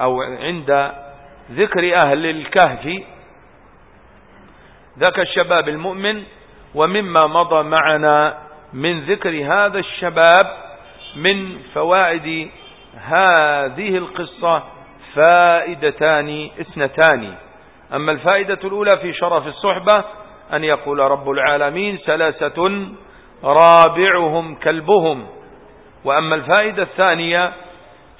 أو عند ذكر أهل الكهف ذاك الشباب المؤمن ومما مضى معنا من ذكر هذا الشباب من فوائد هذه القصة فائدتان اثنتان. أما الفائدة الأولى في شرف الصحبة أن يقول رب العالمين ثلاثة رابعهم كلبهم. وأما الفائدة الثانية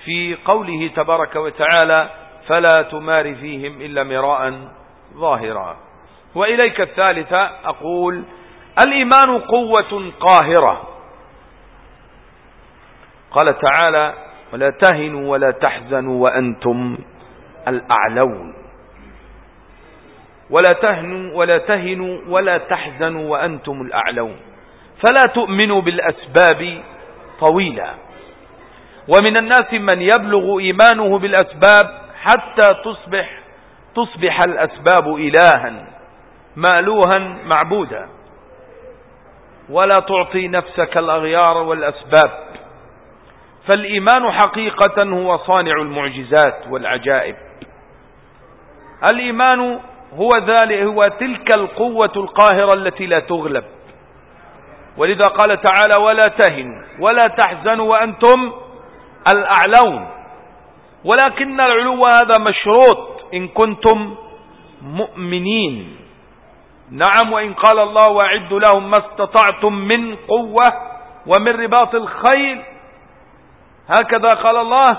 في قوله تبارك وتعالى فلا تمار فيهم إلا مراء ظاهرا. وإليك الثالثة أقول الإيمان قوة قاهرة. قال تعالى ولا تهنوا ولا تحزنوا وأنتم الأعلون. ولا تهنوا ولا تهنوا ولا تحزنوا وأنتم الأعلون. فلا تؤمنوا بالأسباب طويلا. ومن الناس من يبلغ إيمانه بالأسباب حتى تصبح تصبح الأسباب إلها مألوها معبودا. ولا تعطي نفسك الأغيار والأسباب. فالإيمان حقيقة هو صانع المعجزات والعجائب. الإيمان هو ذلك هو تلك القوة القاهرة التي لا تغلب. ولذا قال تعالى ولا تهنوا ولا تحزنوا وأنتم الأعلون. ولكن العلو هذا مشروط إن كنتم مؤمنين. نعم وإن قال الله وأعدوا لهم ما استطعتم من قوة ومن رباط الخيل. هكذا قال الله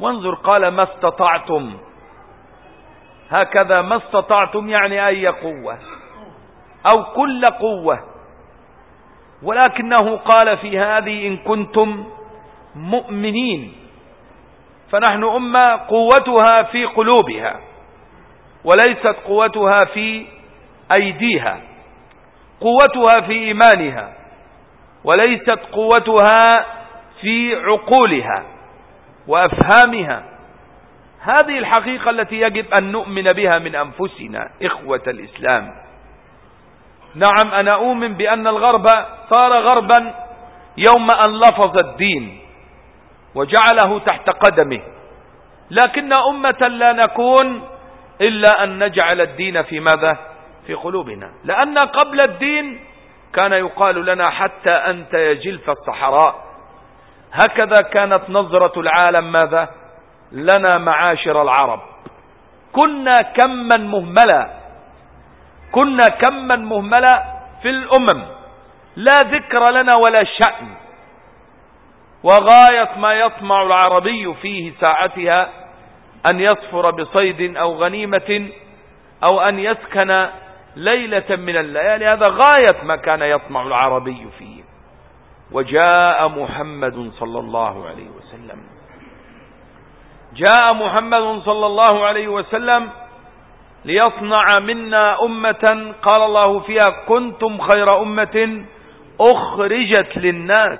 وانظر قال ما استطعتم. هكذا ما استطعتم يعني أي قوة أو كل قوة. ولكنه قال في هذه إن كنتم مؤمنين. فنحن أمة قوتها في قلوبها وليست قوتها في أيديها. قوتها في إيمانها وليست قوتها في عقولها وأفهامها. هذه الحقيقة التي يجب أن نؤمن بها من أنفسنا إخوة الإسلام. نعم أنا أؤمن بأن الغرب صار غربا يوم أن لفظ الدين. وجعله تحت قدمه. لكن أمة لا نكون إلا أن نجعل الدين في ماذا؟ في قلوبنا. لأن قبل الدين كان يقال لنا حتى أنت يا جلف الصحراء. هكذا كانت نظرة العالم ماذا؟ لنا معاشر العرب. كنا كما مهملا. كنا كما مهملا في الأمم. لا ذكر لنا ولا شأن. وغاية ما يطمع العربي فيه ساعتها أن يصفر بصيد أو غنيمة أو أن يسكن ليلة من الليالي. هذا غاية ما كان يطمع العربي فيه. وجاء محمد صلى الله عليه وسلم. جاء محمد صلى الله عليه وسلم ليصنع منا أمة قال الله فيها كنتم خير أمة أخرجت للناس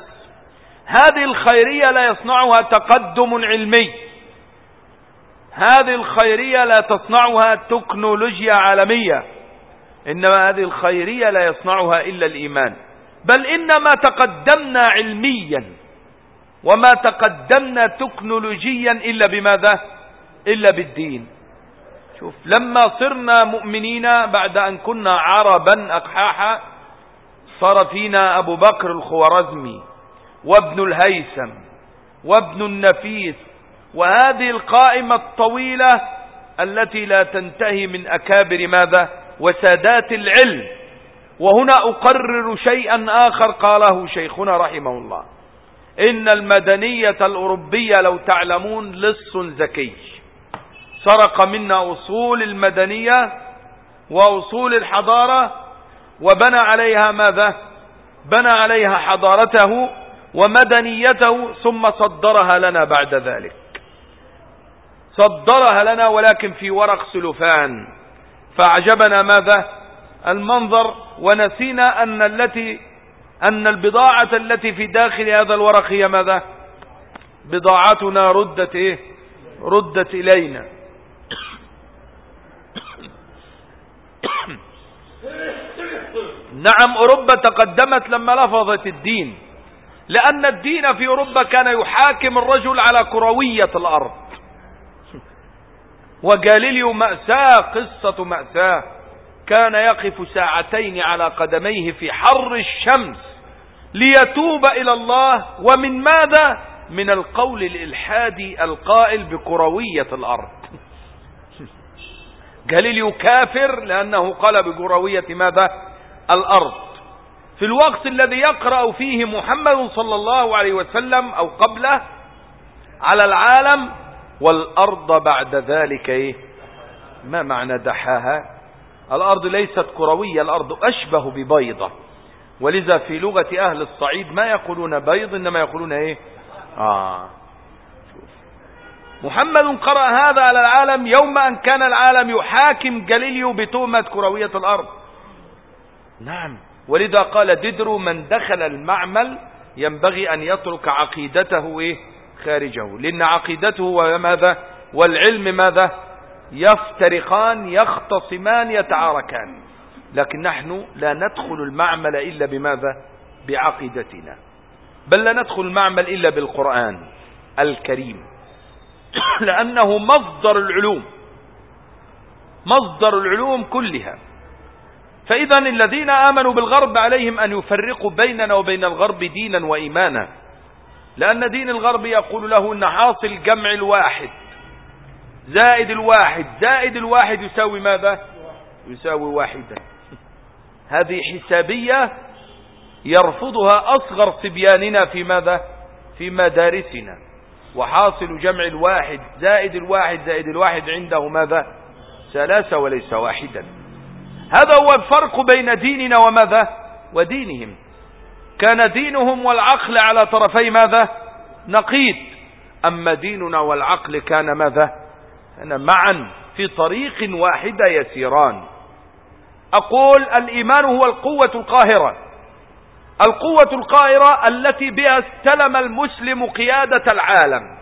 هذه الخيرية لا يصنعها تقدم علمي. هذه الخيرية لا تصنعها تكنولوجيا عالمية. إنما هذه الخيرية لا يصنعها إلا الإيمان. بل إنما تقدمنا علميا. وما تقدمنا تكنولوجيا إلا بماذا؟ إلا بالدين. شوف لما صرنا مؤمنين بعد أن كنا عربا أقحاحا صار فينا أبو بكر الخوارزمي. وابن الهيثم وابن النفيس وهذه القائمة الطويلة التي لا تنتهي من أكابر ماذا؟ وسادات العلم. وهنا أقرر شيئا آخر قاله شيخنا رحمه الله. إن المدنية الأوروبية لو تعلمون لص ذكي سرق منا أصول المدنية وأصول الحضارة وبنى عليها ماذا؟ بنى عليها حضارته ومدنيته ثم صدرها لنا بعد ذلك. صدرها لنا ولكن في ورق سلفان فأعجبنا ماذا؟ المنظر ونسينا أن التي أن البضاعة التي في داخل هذا الورق هي ماذا؟ بضاعتنا ردت إيه؟ ردت إلينا. نعم أوروبا تقدمت لما لفظت الدين. لأن الدين في أوروبا كان يحاكم الرجل على كروية الأرض. وجاليليو مأساة قصة مأساة. كان يقف ساعتين على قدميه في حر الشمس ليتوب إلى الله. ومن ماذا؟ من القول الإلحادي القائل بكروية الأرض. جاليليو كافر لأنه قال بكروية ماذا؟ الأرض. في الوقت الذي يقرأ فيه محمد صلى الله عليه وسلم أو قبله على العالم والأرض بعد ذلك إيه؟ ما معنى دحاها؟ الأرض ليست كروية الأرض أشبه ببيضة. ولذا في لغة أهل الصعيد ما يقولون بيض إنما يقولون إيه؟ آه. محمد قرأ هذا على العالم يوم أن كان العالم يحاكم جاليليو بتهمة كروية الأرض. نعم. ولذا قال ديدرو من دخل المعمل ينبغي أن يترك عقيدته إيه؟ خارجه. لأن عقيدته وماذا والعلم ماذا؟ يفترقان يختصمان يتعاركان. لكن نحن لا ندخل المعمل إلا بماذا؟ بعقيدتنا. بل لا ندخل المعمل إلا بالقرآن الكريم. لأنه مصدر العلوم. مصدر العلوم كلها. فإذا الذين آمنوا بالغرب عليهم أن يفرقوا بيننا وبين الغرب دينا وإيمانا. لأن دين الغرب يقول له أن حاصل جمع الواحد. زائد الواحد. زائد الواحد يساوي ماذا؟ يساوي واحدا هذه حسابية يرفضها أصغر صبياننا في ماذا؟ في مدارسنا. وحاصل جمع الواحد. زائد الواحد. زائد الواحد عنده ماذا؟ ثلاثة وليس واحدا. هذا هو الفرق بين ديننا وماذا؟ ودينهم. كان دينهم والعقل على طرفي ماذا؟ نقيد أما ديننا والعقل كان ماذا؟ كان معا في طريق واحدة يسيران. أقول الإيمان هو القوة القاهرة. القوة القاهرة التي بها استلم المسلم قيادة العالم.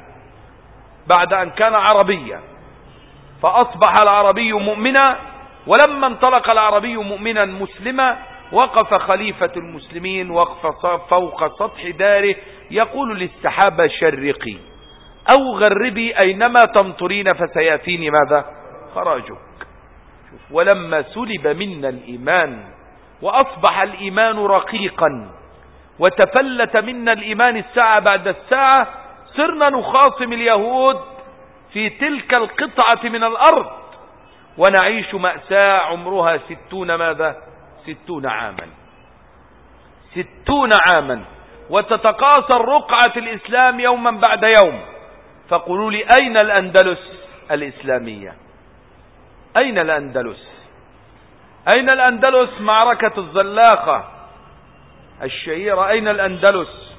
بعد أن كان عربيا. فأصبح العربي مؤمنا ولما انطلق العربي مؤمنا مسلما وقف خليفة المسلمين وقف فوق سطح داره يقول للسحابة شرقي أو غربي أينما تمطرين فسيأتيني ماذا؟ خراجك. ولما سلب منا الإيمان وأصبح الإيمان رقيقا وتفلت منا الإيمان الساعة بعد الساعة صرنا نخاصم اليهود في تلك القطعة من الأرض. ونعيش مأساة عمرها ستون ماذا؟ ستون عاما. ستون عاما. وتتقاصر رقعة الإسلام يوما بعد يوم. فقولوا لي أين الأندلس الإسلامية؟ أين الأندلس؟ أين الأندلس معركة الزلاقة الشهيرة؟ أين الأندلس؟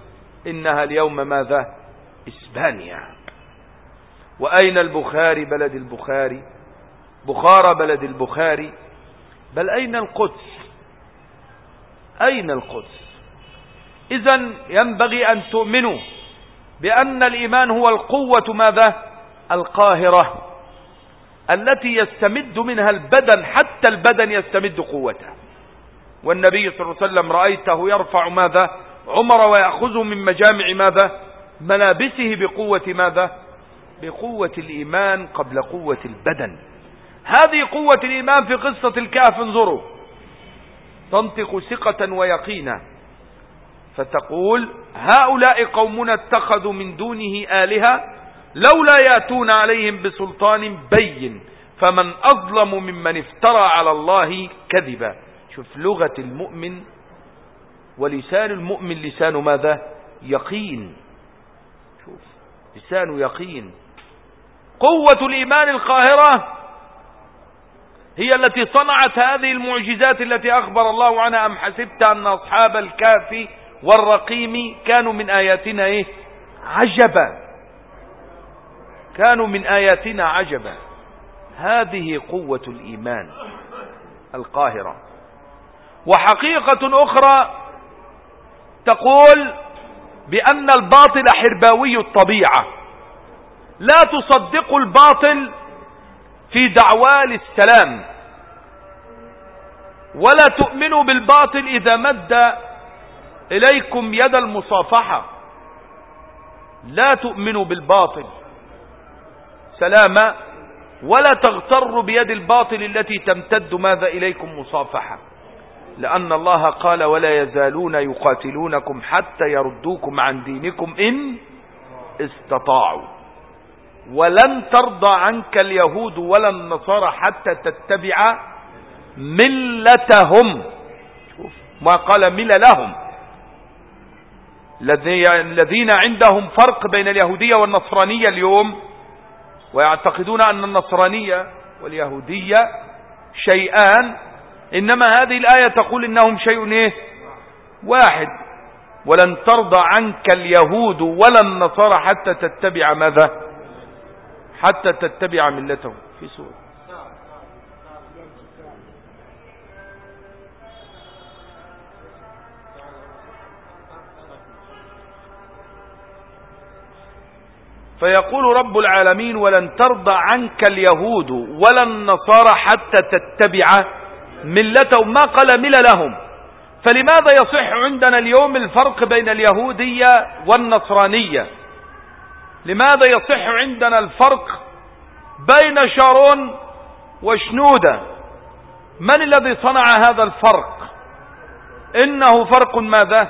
إنها اليوم ماذا؟ إسبانيا. وأين البخاري بلد البخاري؟ بخارى بلد البخاري. بل أين القدس؟ أين القدس؟ إذا ينبغي أن تؤمنوا بأن الإيمان هو القوة ماذا؟ القاهرة التي يستمد منها البدن حتى البدن يستمد قوته والنبي صلى الله عليه وسلم رأيته يرفع ماذا؟ عمر ويأخذه من مجامع ماذا؟ ملابسه بقوة ماذا؟ بقوة الإيمان قبل قوة البدن. هذه قوة الإيمان في قصة الكهف انظروا. تنطق ثقة ويقينا. فتقول هؤلاء قومنا اتخذوا من دونه آلهة لولا يأتون عليهم بسلطان بين فمن أظلم ممن افترى على الله كذبا. شوف لغة المؤمن ولسان المؤمن لسان ماذا؟ يقين. شوف لسان يقين. قوة الإيمان القاهرة هي التي صنعت هذه المعجزات التي أخبر الله عنها أم حسبت أن أصحاب الكافي والرقيم كانوا من آياتنا إيه؟ عجبا. كانوا من آياتنا عجبا. هذه قوة الإيمان القاهرة. وحقيقة أخرى تقول بأن الباطل حرباوي الطبيعة. لا تصدق الباطل في دعوى للسلام ولا تؤمنوا بالباطل إذا مد إليكم يد المصافحة. لا تؤمنوا بالباطل. سلام. ولا تغتروا بيد الباطل التي تمتد ماذا إليكم مصافحة. لأن الله قال ولا يزالون يقاتلونكم حتى يردوكم عن دينكم إن استطاعوا. ولن ترضى عنك اليهود ولا النصارى حتى تتبع ملتهم. ما قال مل لهم الذين عندهم فرق بين اليهودية والنصرانية اليوم ويعتقدون أن النصرانية واليهودية شيئان إنما هذه الآية تقول إنهم شيء إيه؟ واحد. ولن ترضى عنك اليهود ولا النصارى حتى تتبع ماذا؟ حتى تتبع ملتهم في سورة فيقول رب العالمين ولن ترضى عنك اليهود ولا النصارى حتى تتبع ملتهم. ما قال مل لهم. فلماذا يصح عندنا اليوم الفرق بين اليهودية والنصرانية؟ لماذا يصح عندنا الفرق بين شارون وشنودة؟ من الذي صنع هذا الفرق؟ إنه فرق ماذا؟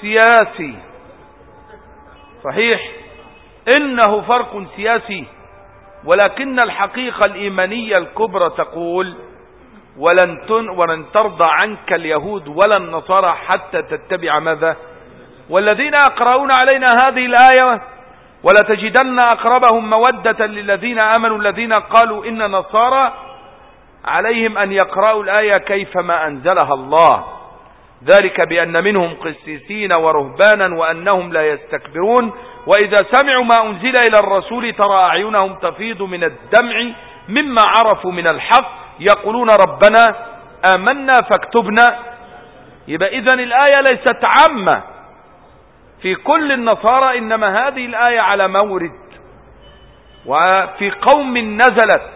سياسي. صحيح. إنه فرق سياسي. ولكن الحقيقة الإيمانية الكبرى تقول ولن, تن ولن ترضى عنك اليهود ولا النصارى حتى تتبع ماذا؟ والذين يقرؤون علينا هذه الآية ولا تجدن أقربهم مودة للذين آمنوا الذين قالوا إن نصارى عليهم أن يقرأوا الآية كيفما أنزلها الله. ذلك بأن منهم قسيسين ورهبانا وأنهم لا يستكبرون. وإذا سمعوا ما أنزل إلى الرسول ترى أعينهم تفيض من الدمع مما عرفوا من الحق يقولون ربنا آمنا فاكتبنا. يبقى إذن الآية ليست عامة. في كل النصارى إنما هذه الآية على مورد وفي قوم نزلت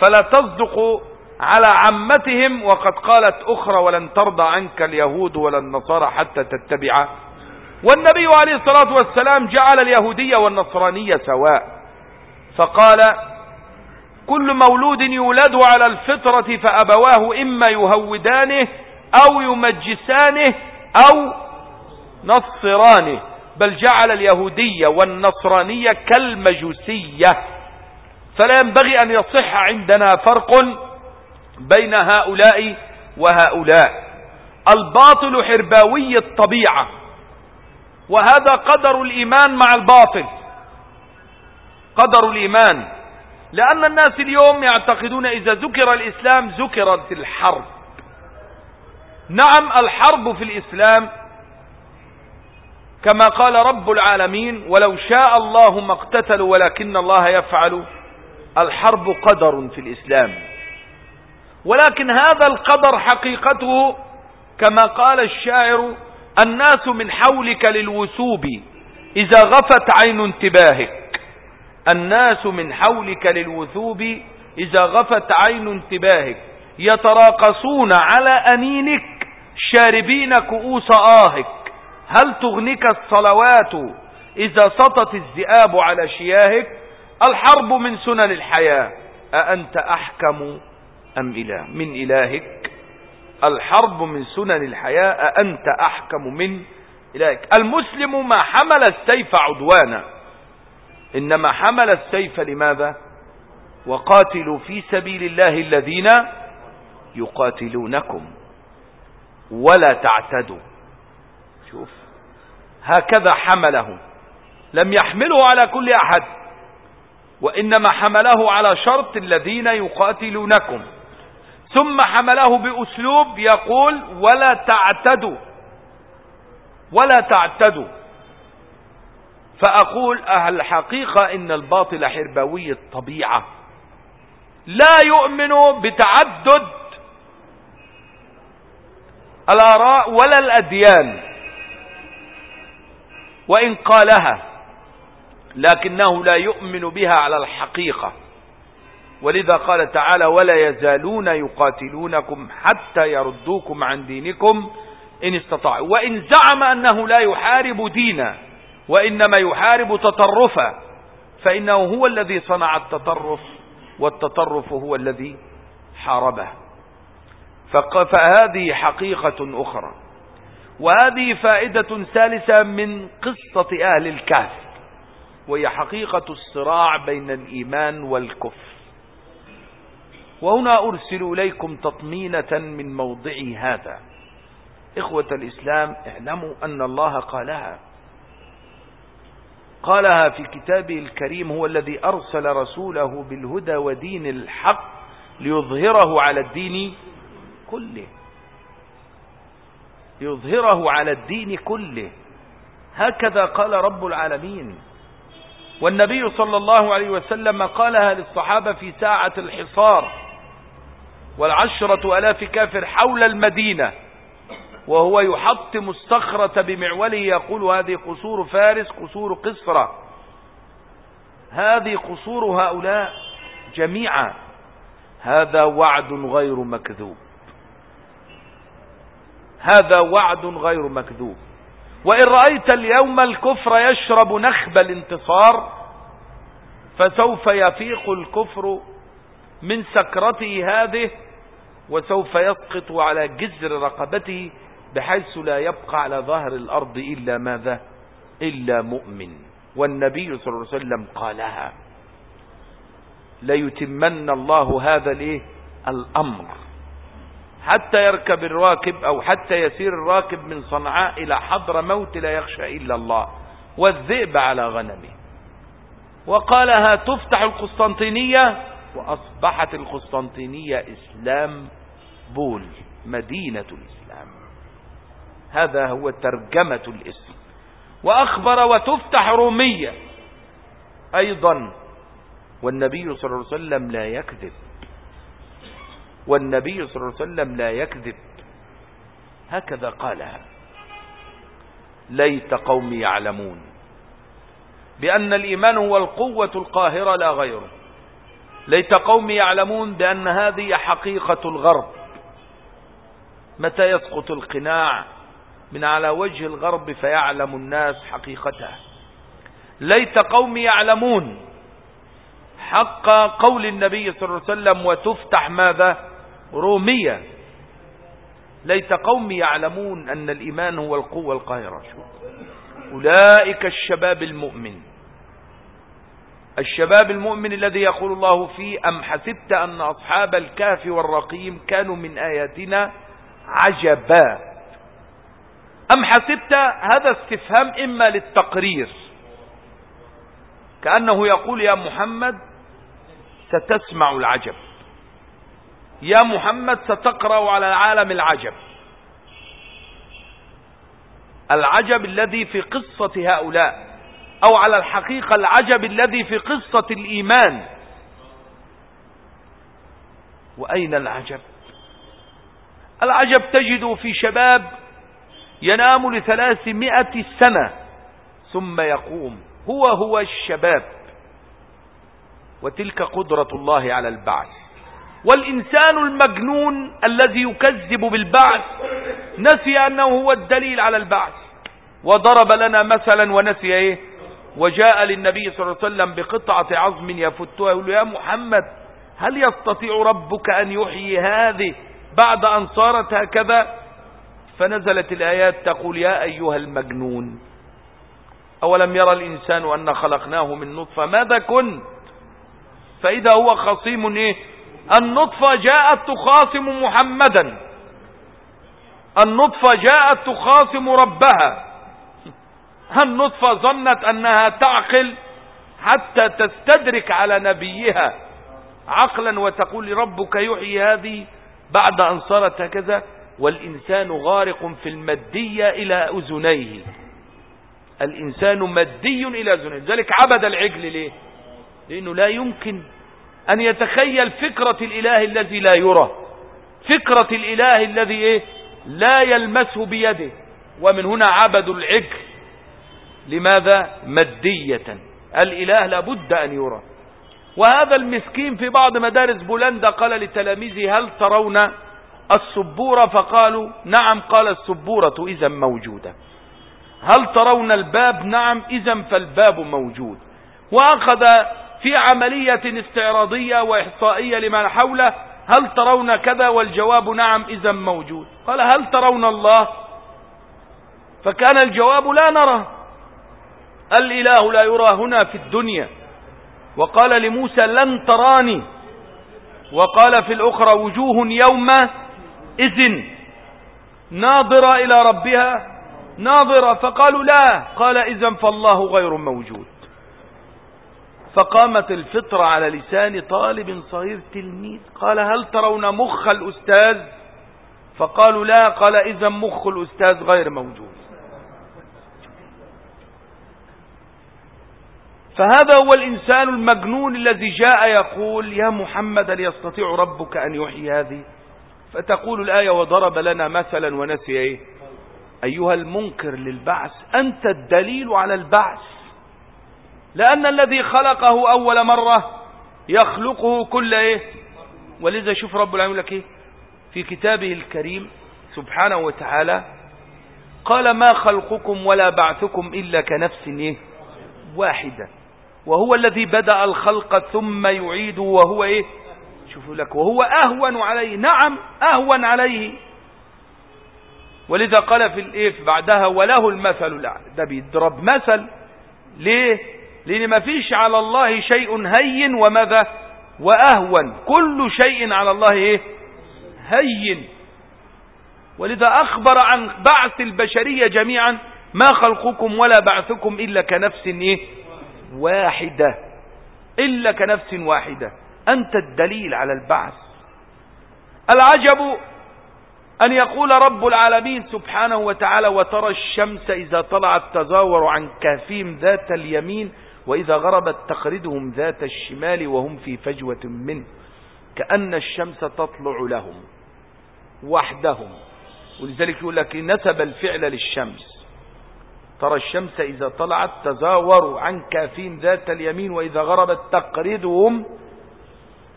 فلا تصدق على عمتهم وقد قالت أخرى ولن ترضى عنك اليهود ولا النصارى حتى تتبع والنبي عليه الصلاة والسلام جعل اليهودية والنصرانية سواء فقال كل مولود يولد على الفطرة فأبواه إما يهودانه أو يمجسانه أو نصرانه بل جعل اليهودية والنصرانية كالمجوسية. فلا ينبغي أن يصح عندنا فرق بين هؤلاء وهؤلاء. الباطل حرباوي الطبيعة وهذا قدر الإيمان مع الباطل. قدر الإيمان لأن الناس اليوم يعتقدون إذا ذكر الإسلام ذكرت الحرب. نعم الحرب في الإسلام كما قال رب العالمين ولو شاء الله ما اقتتلوا ولكن الله يفعل. الحرب قدر في الإسلام. ولكن هذا القدر حقيقته كما قال الشاعر الناس من حولك للوثوب إذا غفت عين انتباهك. الناس من حولك للوثوب إذا غفت عين انتباهك. يتراقصون على أنينك شاربين كؤوس آهك. هل تغنك الصلوات إذا سطت الذئاب على شياهك؟ الحرب من سنن الحياة. أأنت أحكم أم إله؟ من إلهك. الحرب من سنن الحياة. أأنت أحكم من إلهك. المسلم ما حمل السيف عدوانا. إنما حمل السيف لماذا؟ وقاتلوا في سبيل الله الذين يقاتلونكم. ولا تعتدوا. شوف هكذا حمله لم يحمله على كل أحد. وإنما حمله على شرط الذين يقاتلونكم. ثم حمله بأسلوب يقول ولا تعتدوا. ولا تعتدوا. فأقول أهل الحقيقة إن الباطل حربوي الطبيعة. لا يؤمن بتعدد الآراء ولا الأديان. وإن قالها لكنه لا يؤمن بها على الحقيقة. ولذا قال تعالى ولا يزالون يقاتلونكم حتى يردوكم عن دينكم إن استطاعوا. وإن زعم أنه لا يحارب دينا وإنما يحارب تطرفا فإنه هو الذي صنع التطرف والتطرف هو الذي حاربه. فهذه حقيقة أخرى. وهذه فائدة ثالثة من قصة أهل الكهف وهي حقيقة الصراع بين الإيمان والكفر. وهنا أرسل إليكم تطمينة من موضعي هذا. إخوة الإسلام اعلموا أن الله قالها. قالها في كتابه الكريم هو الذي أرسل رسوله بالهدى ودين الحق ليظهره على الدين كله. ليظهره على الدين كله. هكذا قال رب العالمين. والنبي صلى الله عليه وسلم قالها للصحابة في ساعة الحصار والعشرة ألاف كافر حول المدينة وهو يحطم الصخرة بمعوله يقول هذه قصور فارس قصور قصرة. هذه قصور هؤلاء جميعا. هذا وعد غير مكذوب. هذا وعد غير مكذوب. وإن رأيت اليوم الكفر يشرب نخب الانتصار فسوف يفيق الكفر من سكرته هذه وسوف يسقط على جزر رقبته بحيث لا يبقى على ظهر الأرض إلا ماذا؟ إلا مؤمن. والنبي صلى الله عليه وسلم قالها ليتمن الله هذا الأمر. حتى يركب الراكب أو حتى يسير الراكب من صنعاء إلى حضر موت لا يخشى إلا الله. والذئب على غنمه. وقالها تفتح القسطنطينية؟ وأصبحت القسطنطينية إسلام بول مدينة الإسلام. هذا هو ترجمة الاسم. وأخبر وتفتح رومية أيضا. والنبي صلى الله عليه وسلم لا يكذب. والنبي صلى الله عليه وسلم لا يكذب. هكذا قالها. ليت قوم يعلمون بأن الإيمان هو القوة القاهرة لا غيره. ليت قوم يعلمون بأن هذه حقيقة الغرب. متى يسقط القناع من على وجه الغرب فيعلم الناس حقيقته ليت قوم يعلمون حق قول النبي صلى الله عليه وسلم وتفتح ماذا؟ رومية. ليت قوم يعلمون أن الإيمان هو القوة القاهرة. أولئك الشباب المؤمن. الشباب المؤمن الذي يقول الله فيه أم حسبت أن أصحاب الكهف والرقيم كانوا من آياتنا عجبا؟ أم حسبت هذا استفهام إما للتقرير؟ كأنه يقول يا محمد ستسمع العجب. يا محمد ستقرأ على العالم العجب. العجب الذي في قصة هؤلاء أو على الحقيقة العجب الذي في قصة الإيمان. وأين العجب؟ العجب تجد في شباب ينام لثلاثمائة سنة ثم يقوم. هو هو الشباب. وتلك قدرة الله على البعث. والإنسان المجنون الذي يكذب بالبعث نسي أنه هو الدليل على البعث. وضرب لنا مثلا ونسي إيه؟ وجاء للنبي صلى الله عليه وسلم بقطعة عظم يفتها يقول يا محمد هل يستطيع ربك أن يحيي هذه بعد أن صارت هكذا؟ فنزلت الآيات تقول يا أيها المجنون أولم يرى الإنسان أن خلقناه من نطفة؟ ماذا كنت؟ فإذا هو خصيم إيه؟ النطفة جاءت تخاصم محمدا. النطفة جاءت تخاصم ربها. النطفة ظنت أنها تعقل حتى تستدرك على نبيها. عقلا وتقول ربك يحيي هذه بعد أن صارت هكذا. والإنسان غارق في المادية إلى أذنيه. الإنسان مادي إلى أذنيه. ذلك عبد العجل ليه؟ لأنه لا يمكن أن يتخيل فكرة الإله الذي لا يرى. فكرة الإله الذي إيه؟ لا يلمسه بيده. ومن هنا عبدوا العجل لماذا؟ مادية. الإله لابد أن يرى. وهذا المسكين في بعض مدارس بولندا قال لتلاميذه هل ترون السبورة؟ فقالوا نعم. قال السبورة إذا موجودة. هل ترون الباب؟ نعم. إذا فالباب موجود. وأخذ في عملية استعراضية وإحصائية لمن حوله هل ترون كذا؟ والجواب نعم إذا موجود. قال هل ترون الله؟ فكان الجواب لا نرى. الإله لا يرى هنا في الدنيا. وقال لموسى لن تراني. وقال في الأخرى وجوه يوم إذن. ناظرة إلى ربها؟ ناظرة. فقالوا لا. قال إذا فالله غير موجود. فقامت الفطرة على لسان طالب صغير تلميذ. قال هل ترون مخ الأستاذ؟ فقالوا لا. قال إذا مخ الأستاذ غير موجود. فهذا هو الإنسان المجنون الذي جاء يقول يا محمد يستطيع ربك أن يحيي هذه؟ فتقول الآية وضرب لنا مثلا ونسي إيه؟ أيها المنكر للبعث. أنت الدليل على البعث. لأن الذي خلقه أول مرة يخلقه كل إيه؟ ولذا شوف رب العالمين لك إيه؟ في كتابه الكريم سبحانه وتعالى قال ما خلقكم ولا بعثكم إلا كنفس إيه؟ واحدة. وهو الذي بدأ الخلق ثم يعيد وهو إيه؟ شوفوا لك وهو أهون عليه نعم أهون عليه. ولذا قال في الإيه؟ بعدها وله المثل الأعلى ده بيضرب مثل ليه؟ لأن ما فيش على الله شيء هين وماذا وأهون. كل شيء على الله إيه؟ هين. ولذا أخبر عن بعث البشرية جميعا ما خلقكم ولا بعثكم إلا كنفس إيه؟ واحدة. إلا كنفس واحدة. أنت الدليل على البعث. العجب أن يقول رب العالمين سبحانه وتعالى وترى الشمس إذا طلعت تزاور عن كافيم ذات اليمين وإذا غربت تقردهم ذات الشمال وهم في فجوة منه كأن الشمس تطلع لهم وحدهم. ولذلك يقول لك نسب الفعل للشمس. ترى الشمس إذا طلعت تزاور عن كافين ذات اليمين وإذا غربت تقردهم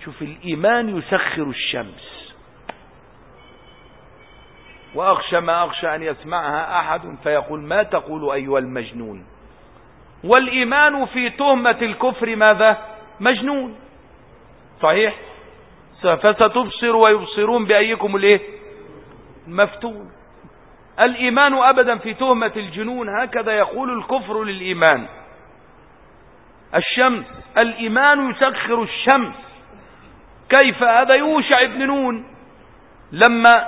شوف الإيمان يسخر الشمس. وأخشى ما أخشى أن يسمعها أحد فيقول ما تقول أيها المجنون؟ والإيمان في تهمة الكفر ماذا؟ مجنون. صحيح؟ فستبصر ويبصرون بأيكم الإيه؟ مفتون الإيمان أبدا في تهمة الجنون هكذا يقول الكفر للإيمان. الشمس الإيمان يسخر الشمس. كيف؟ هذا يوشع ابن نون. لما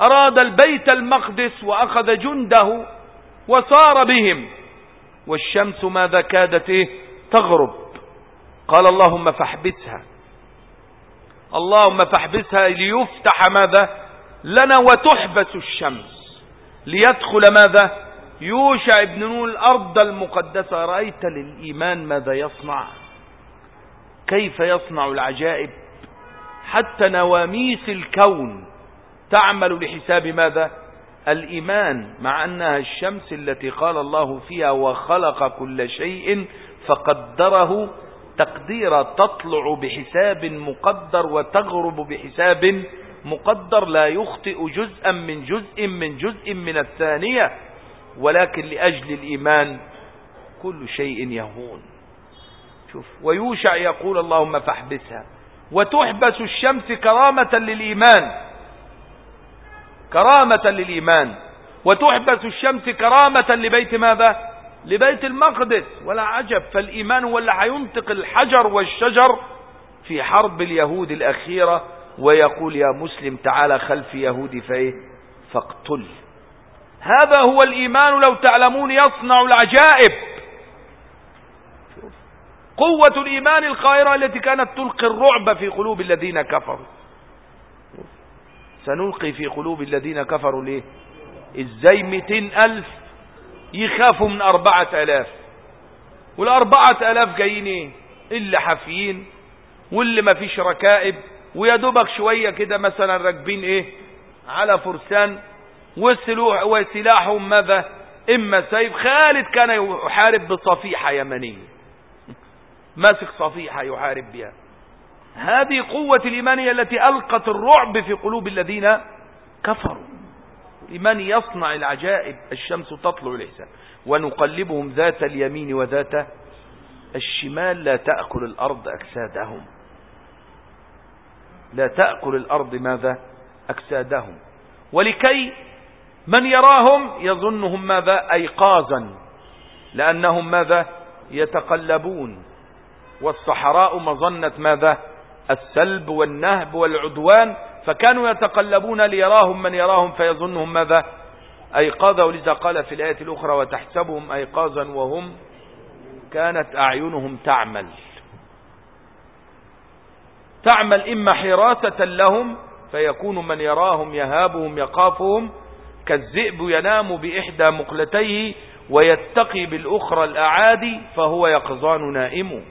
أراد البيت المقدس وأخذ جنده وصار بهم والشمس ماذا كادت إيه؟ تغرب. قال اللهم فاحبسها. اللهم فاحبسها ليفتح ماذا؟ لنا وتحبس الشمس. ليدخل ماذا؟ يوشع ابن نون الأرض المقدسة. رأيت للإيمان ماذا يصنع؟ كيف يصنع العجائب؟ حتى نواميس الكون تعمل بحساب ماذا؟ الإيمان مع أنها الشمس التي قال الله فيها وخلق كل شيء فقدره تقدير تطلع بحساب مقدر وتغرب بحساب مقدر لا يخطئ جزءا من جزء من جزء من الثانية ولكن لأجل الإيمان كل شيء يهون. شوف ويوشع يقول اللهم فاحبسها وتحبس الشمس كرامة للإيمان. كرامة للإيمان. وتحبس الشمس كرامة لبيت ماذا؟ لبيت المقدس. ولا عجب فالإيمان هو اللي هينطق الحجر والشجر في حرب اليهود الأخيرة. ويقول يا مسلم تعالى خلف يهودي فإيه؟ فاقتل. هذا هو الإيمان لو تعلمون يصنع العجائب. قوة الإيمان القاهرة التي كانت تلقي الرعب في قلوب الذين كفروا. سنلقي في قلوب الذين كفروا ليه؟ إزاي مئتين ألف يخافوا من أربعة ألاف. والأربعة ألاف جايين إيه؟ اللي حافيين واللي ما فيش ركائب ويا دوبك شوية كده مثلا راكبين إيه؟ على فرسان وسلوح وسلاحهم ماذا؟ إما سيف خالد كان يحارب بصفيحة يمنية. ماسك صفيحة يحارب بها هذه قوة الإيمانية التي ألقت الرعب في قلوب الذين كفروا. الإيمان يصنع العجائب الشمس تطلع الإحسان ونقلبهم ذات اليمين وذات الشمال. لا تأكل الأرض أجسادهم لا تأكل الأرض ماذا؟ أجسادهم ولكي من يراهم يظنهم ماذا؟ أيقاظا. لأنهم ماذا؟ يتقلبون. والصحراء مظنة ماذا؟ السلب والنهب والعدوان فكانوا يتقلبون ليراهم من يراهم فيظنهم ماذا؟ أيقاظا ولذا قال في الآية الأخرى وتحسبهم أيقاظا وهم كانت أعينهم تعمل. تعمل إما حراسة لهم فيكون من يراهم يهابهم يخافهم كالذئب ينام بإحدى مقلتيه ويتقي بالأخرى الأعادي فهو يقظان نائم.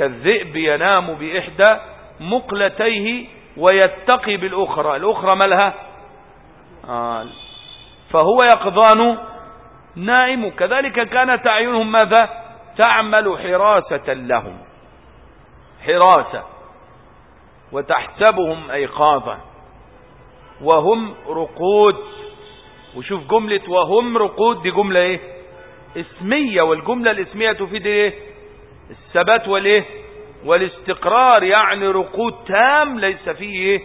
كالذئب ينام بإحدى مقلتيه ويتقي بالأخرى. الأخرى ملها آه فهو يقظان نائم. كذلك كانت أعينهم ماذا؟ تعمل حراسة لهم. حراسة. وتحسبهم أيقاظا. وهم رقود. وشوف جملة وهم رقود دي جملة إيه؟ اسمية. والجملة الاسمية تفيد إيه؟ الثبات والايه؟ والاستقرار يعني رقود تام ليس فيه إيه؟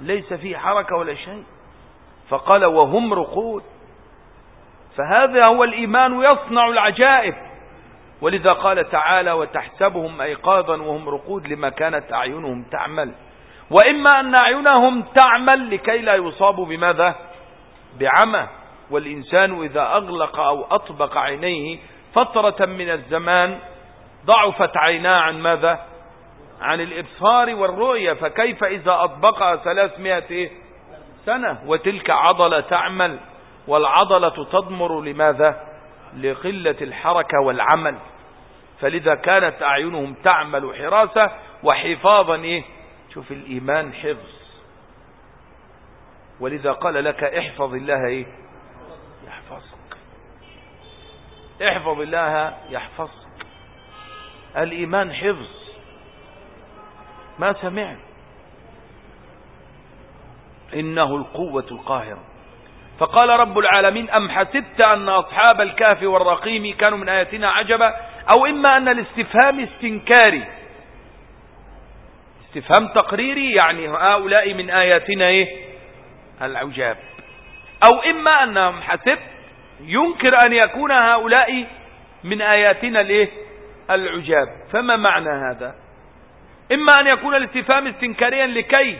ليس فيه حركة ولا شيء. فقال وهم رقود فهذا هو الإيمان يصنع العجائب. ولذا قال تعالى وتحسبهم أيقاظا وهم رقود لما كانت أعينهم تعمل. وإما أن أعينهم تعمل لكي لا يصابوا بماذا؟ بعمى. والإنسان إذا أغلق أو أطبق عينيه فترة من الزمان ضعفت عيناه عن ماذا؟ عن الإبصار والرؤية فكيف إذا أطبقها ثلاثمائة سنة؟ وتلك عضلة تعمل والعضلة تضمر لماذا؟ لقلة الحركة والعمل. فلذا كانت أعينهم تعمل حراسة وحفاظا إيه؟ شوف الإيمان حفظ. ولذا قال لك احفظ الله إيه؟ يحفظك. احفظ الله يحفظك. الإيمان حفظ. ما سمعت؟ إنه القوة القاهرة. فقال رب العالمين أم حسبت أن أصحاب الكهف والرقيم كانوا من آياتنا عجبا؟ أو إما أن الاستفهام استنكاري. استفهام تقريري يعني هؤلاء من آياتنا إيه؟ العجاب. أو إما أنهم حسبت ينكر أن يكون هؤلاء من آياتنا الإيه؟ العجاب. فما معنى هذا؟ إما أن يكون الاستفهام استنكاريا لكي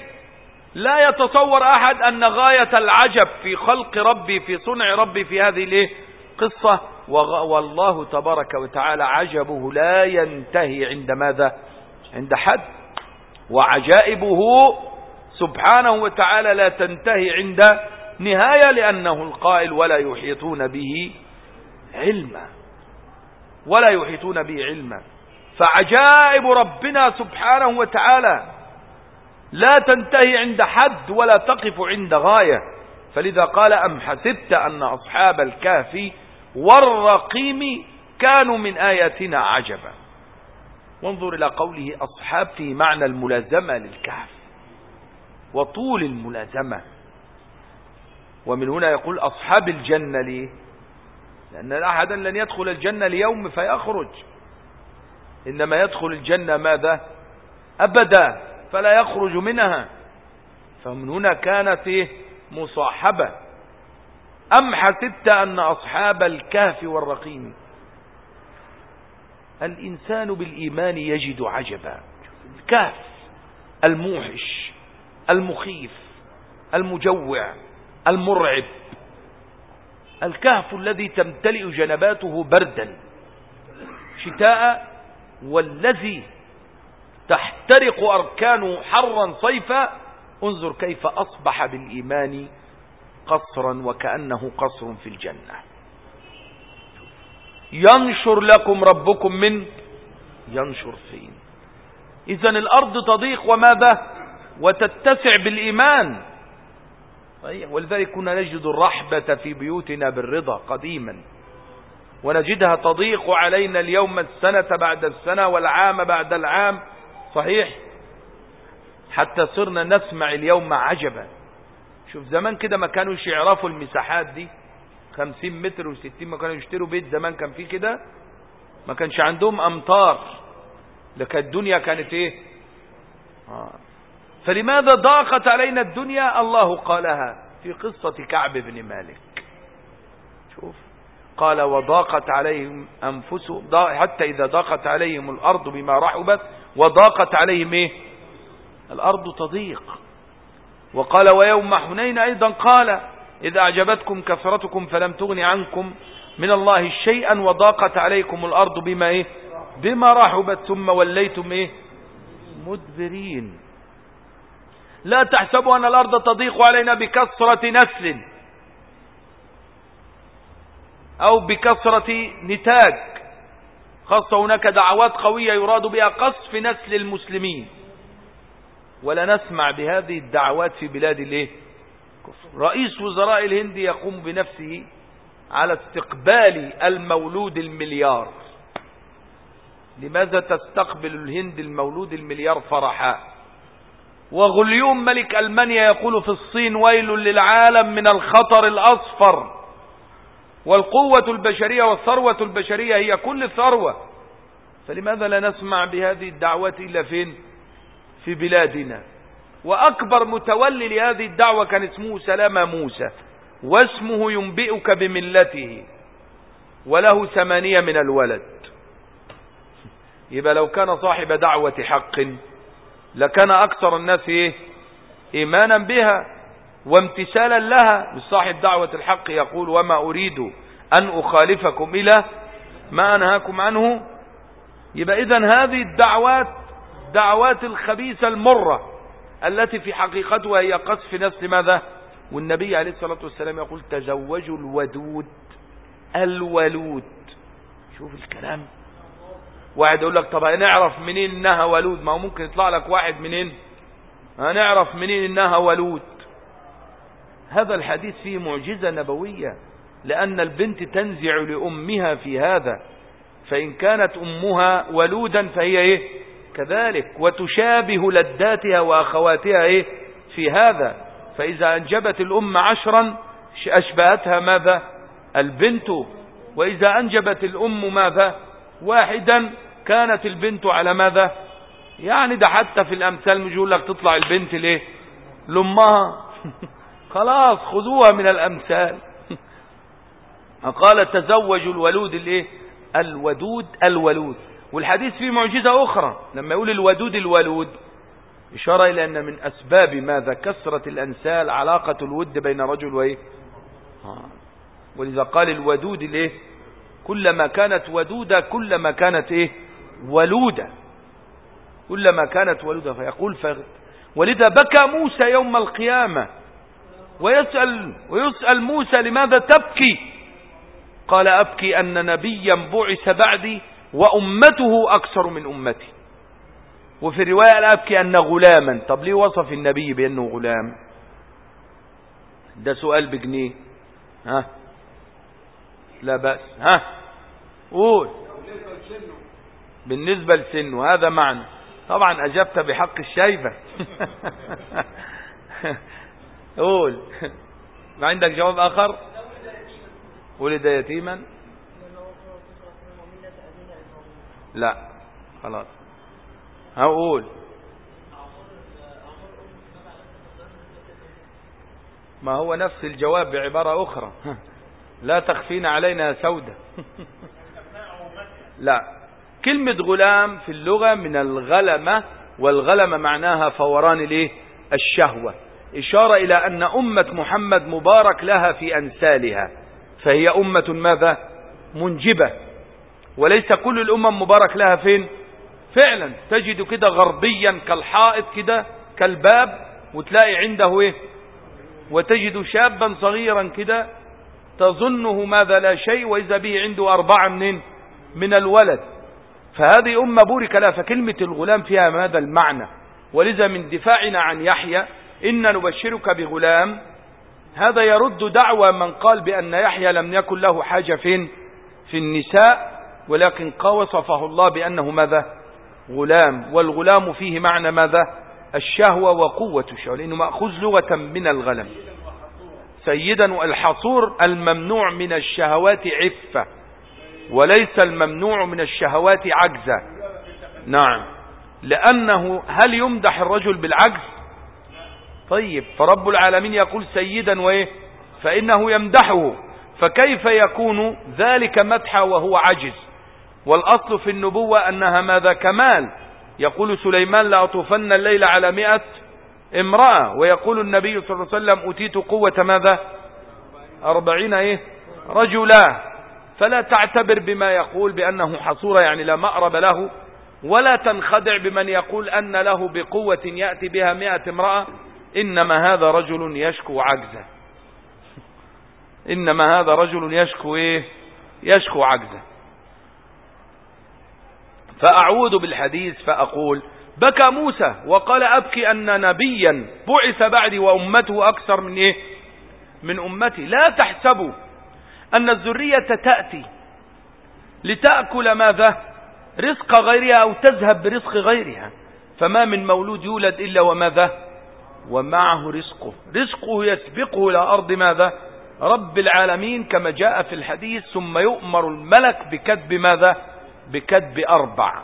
لا يتصور أحد أن غاية العجب في خلق ربي في صنع ربي في هذه الإيه؟ قصة. والله تبارك وتعالى عجبه لا ينتهي عند ماذا؟ عند حد. وعجائبه سبحانه وتعالى لا تنتهي عند نهاية لأنه القائل ولا يحيطون به علما. ولا يحيطون به علما. فعجائب ربنا سبحانه وتعالى لا تنتهي عند حد ولا تقف عند غاية. فلذا قال أم حسبت أن أصحاب الكهف والرقيم كانوا من آياتنا عجبا. وانظر إلى قوله أصحاب في معنى الملازمة للكهف وطول الملازمة. ومن هنا يقول أصحاب الجنة ليه؟ لأن أحدا لن يدخل الجنة ليوم فيخرج. إنما يدخل الجنة ماذا؟ أبدا فلا يخرج منها. فمن هنا كانت؟ مصاحبة. أم حسبت أن أصحاب الكهف والرقيم؟ الإنسان بالإيمان يجد عجبا. الكهف الموحش المخيف المجوع المرعب. الكهف الذي تمتلئ جنباته بردا. شتاء والذي تحترق أركانه حرا صيفا. انظر كيف أصبح بالإيمان قصرا وكأنه قصر في الجنة. ينشر لكم ربكم من ينشر فين إذا الأرض تضيق وماذا؟ وتتسع بالإيمان. ولذلك كنا نجد الرحبة في بيوتنا بالرضا قديما. ونجدها تضيق علينا اليوم السنة بعد السنة والعام بعد العام. صحيح؟ حتى صرنا نسمع اليوم عجبا. شوف زمان كده ما كانوش يعرفوا المساحات دي. خمسين متر وستين ما كانوا يشتروا بيت زمان كان فيه كده. ما كانش عندهم أمطار. لكن الدنيا كانت إيه؟ آه. فلماذا ضاقت علينا الدنيا؟ الله قالها في قصة كعب بن مالك. شوف قال وضاقت عليهم أنفسهم حتى إذا ضاقت عليهم الأرض بما رحبت وضاقت عليهم إيه؟ الأرض تضيق. وقال ويوم حنين أيضا قال إذا أعجبتكم كثرتكم فلم تغن عنكم من الله شيئا وضاقت عليكم الأرض بما إيه؟ بما رحبت ثم وليتم إيه؟ مدبرين. لا تحسبوا أن الأرض تضيق علينا بكثرة نسل أو بكثرة نتاج. خاصة هناك دعوات قوية يراد بها قصف نسل المسلمين. ولا نسمع بهذه الدعوات في بلاد الايه؟ رئيس وزراء الهند يقوم بنفسه على استقبال المولود المليار. لماذا تستقبل الهند المولود المليار فرحا؟ وغليوم ملك ألمانيا يقول في الصين ويل للعالم من الخطر الأصفر. والقوة البشرية والثروة البشرية هي كل الثروة. فلماذا لا نسمع بهذه الدعوات إلا فين؟ في بلادنا. وأكبر متولي لهذه الدعوة كان اسمه سلامة موسى واسمه ينبئك بملته وله ثمانية من الولد. يبقى لو كان صاحب دعوة حق لكان أكثر الناس إيه؟ إيمانا بها وامتثالا لها. صاحب دعوة الحق يقول وما أريد أن أخالفكم إلى ما أنهاكم عنه. يبقى إذن هذه الدعوات دعوات الخبيثة المرة التي في حقيقتها هي قصف نسل ماذا؟ والنبي عليه الصلاة والسلام يقول تزوجوا الودود الولود. شوف الكلام. واحد يقول لك طب هنعرف منين إنها ولود؟ ما هو ممكن يطلع لك واحد منين؟ هنعرف منين إنها ولود؟ هذا الحديث فيه معجزة نبوية لأن البنت تنزع لأمها في هذا فإن كانت أمها ولودا فهي إيه؟ كذلك وتشابه لداتها وأخواتها إيه؟ في هذا فإذا أنجبت الأم عشرا أشبهتها ماذا؟ البنت وإذا أنجبت الأم ماذا؟ واحدا كانت البنت على ماذا؟ يعني ده حتى في الأمثال مش يقول لك تطلع البنت ليه؟ لأمها. خلاص خذوها من الأمثال. قال تزوجوا الولود الإيه؟ الودود الولود. والحديث فيه معجزة أخرى. لما يقول الودود الولود إشارة إلى أن من أسباب ماذا؟ كسرة الأنسال علاقة الود بين رجل وإيه؟ آه. ولذا قال الودود الإيه كلما كانت ودودة كلما كانت إيه؟ ولودة كلما كانت ولودة فيقول. ولذا بكى موسى يوم القيامة ويسأل, ويسأل موسى لماذا تبكي؟ قال أبكي أن نبيا بعث بعدي وأمته أكثر من أمتي. وفي الرواية أبكي أن غلاما. طب ليه وصف النبي بأنه غلام؟ ده سؤال بجنيه. ها؟ لا بأس. ها؟ قول. بالنسبة لسنه هذا معنى. طبعا أجبت بحق الشيبة قول. ما عندك جواب آخر؟ ولد يتيما؟ لا. خلاص. هقول. ما هو نفس الجواب بعبارة أخرى. لا تخفين علينا سودة. لا. كلمة غلام في اللغة من الغلمة والغلمة معناها فوران الايه الشهوة. إشارة إلى أن أمة محمد مبارك لها في أنسالها فهي أمة ماذا؟ منجبة. وليس كل الأمم مبارك لها فين؟ فعلا. تجد كده غربيا كالحائط كده كالباب وتلاقي عنده إيه؟ وتجد شابا صغيرا كده تظنه ماذا؟ لا شيء وإذا به عنده أربعة منين؟ من الولد. فهذه أمة بورك لها فكلمة الغلام فيها هذا المعنى. ولذا من دفاعنا عن يحيى إن نبشرك بغلام. هذا يرد دعوى من قال بأن يحيى لم يكن له حاجة فين في النساء ولكن وصفه الله بأنه ماذا؟ غلام. والغلام فيه معنى ماذا؟ الشهوة وقوة الشهوة لأنه مأخوذ لغة من الغلم. سيدا الحصور الممنوع من الشهوات عفة. وليس الممنوع من الشهوات عجزة نعم. لأنه هل يمدح الرجل بالعجز؟ طيب فرب العالمين يقول سيدا وإيه؟ فإنه يمدحه. فكيف يكون ذلك مدحا وهو عجز؟ والأصل في النبوة أنها ماذا؟ كمال. يقول سليمان لأطوفن الليل على مئة امرأة. ويقول النبي صلى الله عليه وسلم أتيت قوة ماذا؟ أربعين إيه؟ رجلا. فلا تعتبر بما يقول بأنه حصورة يعني لا مأرب له ولا تنخدع بمن يقول أن له بقوة يأتي بها مئة امرأة. إنما هذا رجل يشكو عجزه. إنما هذا رجل يشكو إيه؟ يشكو عجزه. فأعود بالحديث فأقول بكى موسى وقال أبكي أن نبيا بعث بعدي وأمته أكثر من إيه؟ من أمتي. لا تحسبوا أن الذرية تأتي لتأكل ماذا رزق غيرها أو تذهب برزق غيرها. فما من مولود يولد إلا وماذا ومعه رزقه. رزقه يسبقه إلى أرض ماذا رب العالمين كما جاء في الحديث ثم يؤمر الملك بكتب ماذا بكتب أربع.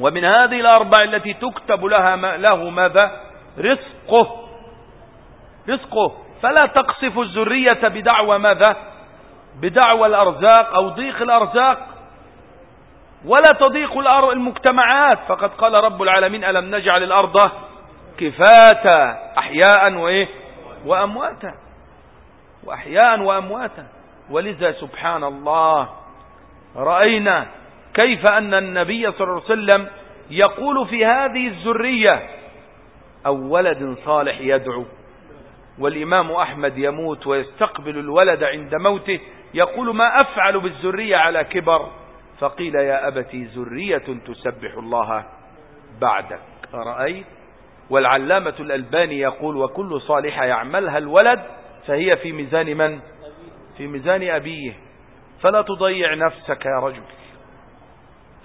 ومن هذه الأربع التي تكتب لها له ماذا رزقه. رزقه. فلا تقصف الذرية بدعوى ماذا بدعوى الأرزاق أو ضيق الأرزاق ولا تضيق المجتمعات. فقد قال رب العالمين ألم نجعل الأرض كفاتا أحياء وإيه؟ وأمواتا. وأحياء وأمواتا. ولذا سبحان الله رأينا كيف أن النبي صلى الله عليه وسلم يقول في هذه الذرية أو ولد صالح يدعو والإمام أحمد يموت ويستقبل الولد عند موته يقول ما أفعل بالذرية على كبر؟ فقيل يا أبتي ذرية تسبح الله بعدك. رأيت والعلامة الألباني يقول وكل صالحة يعملها الولد فهي في ميزان من؟ في ميزان أبيه. فلا تضيع نفسك يا رجل.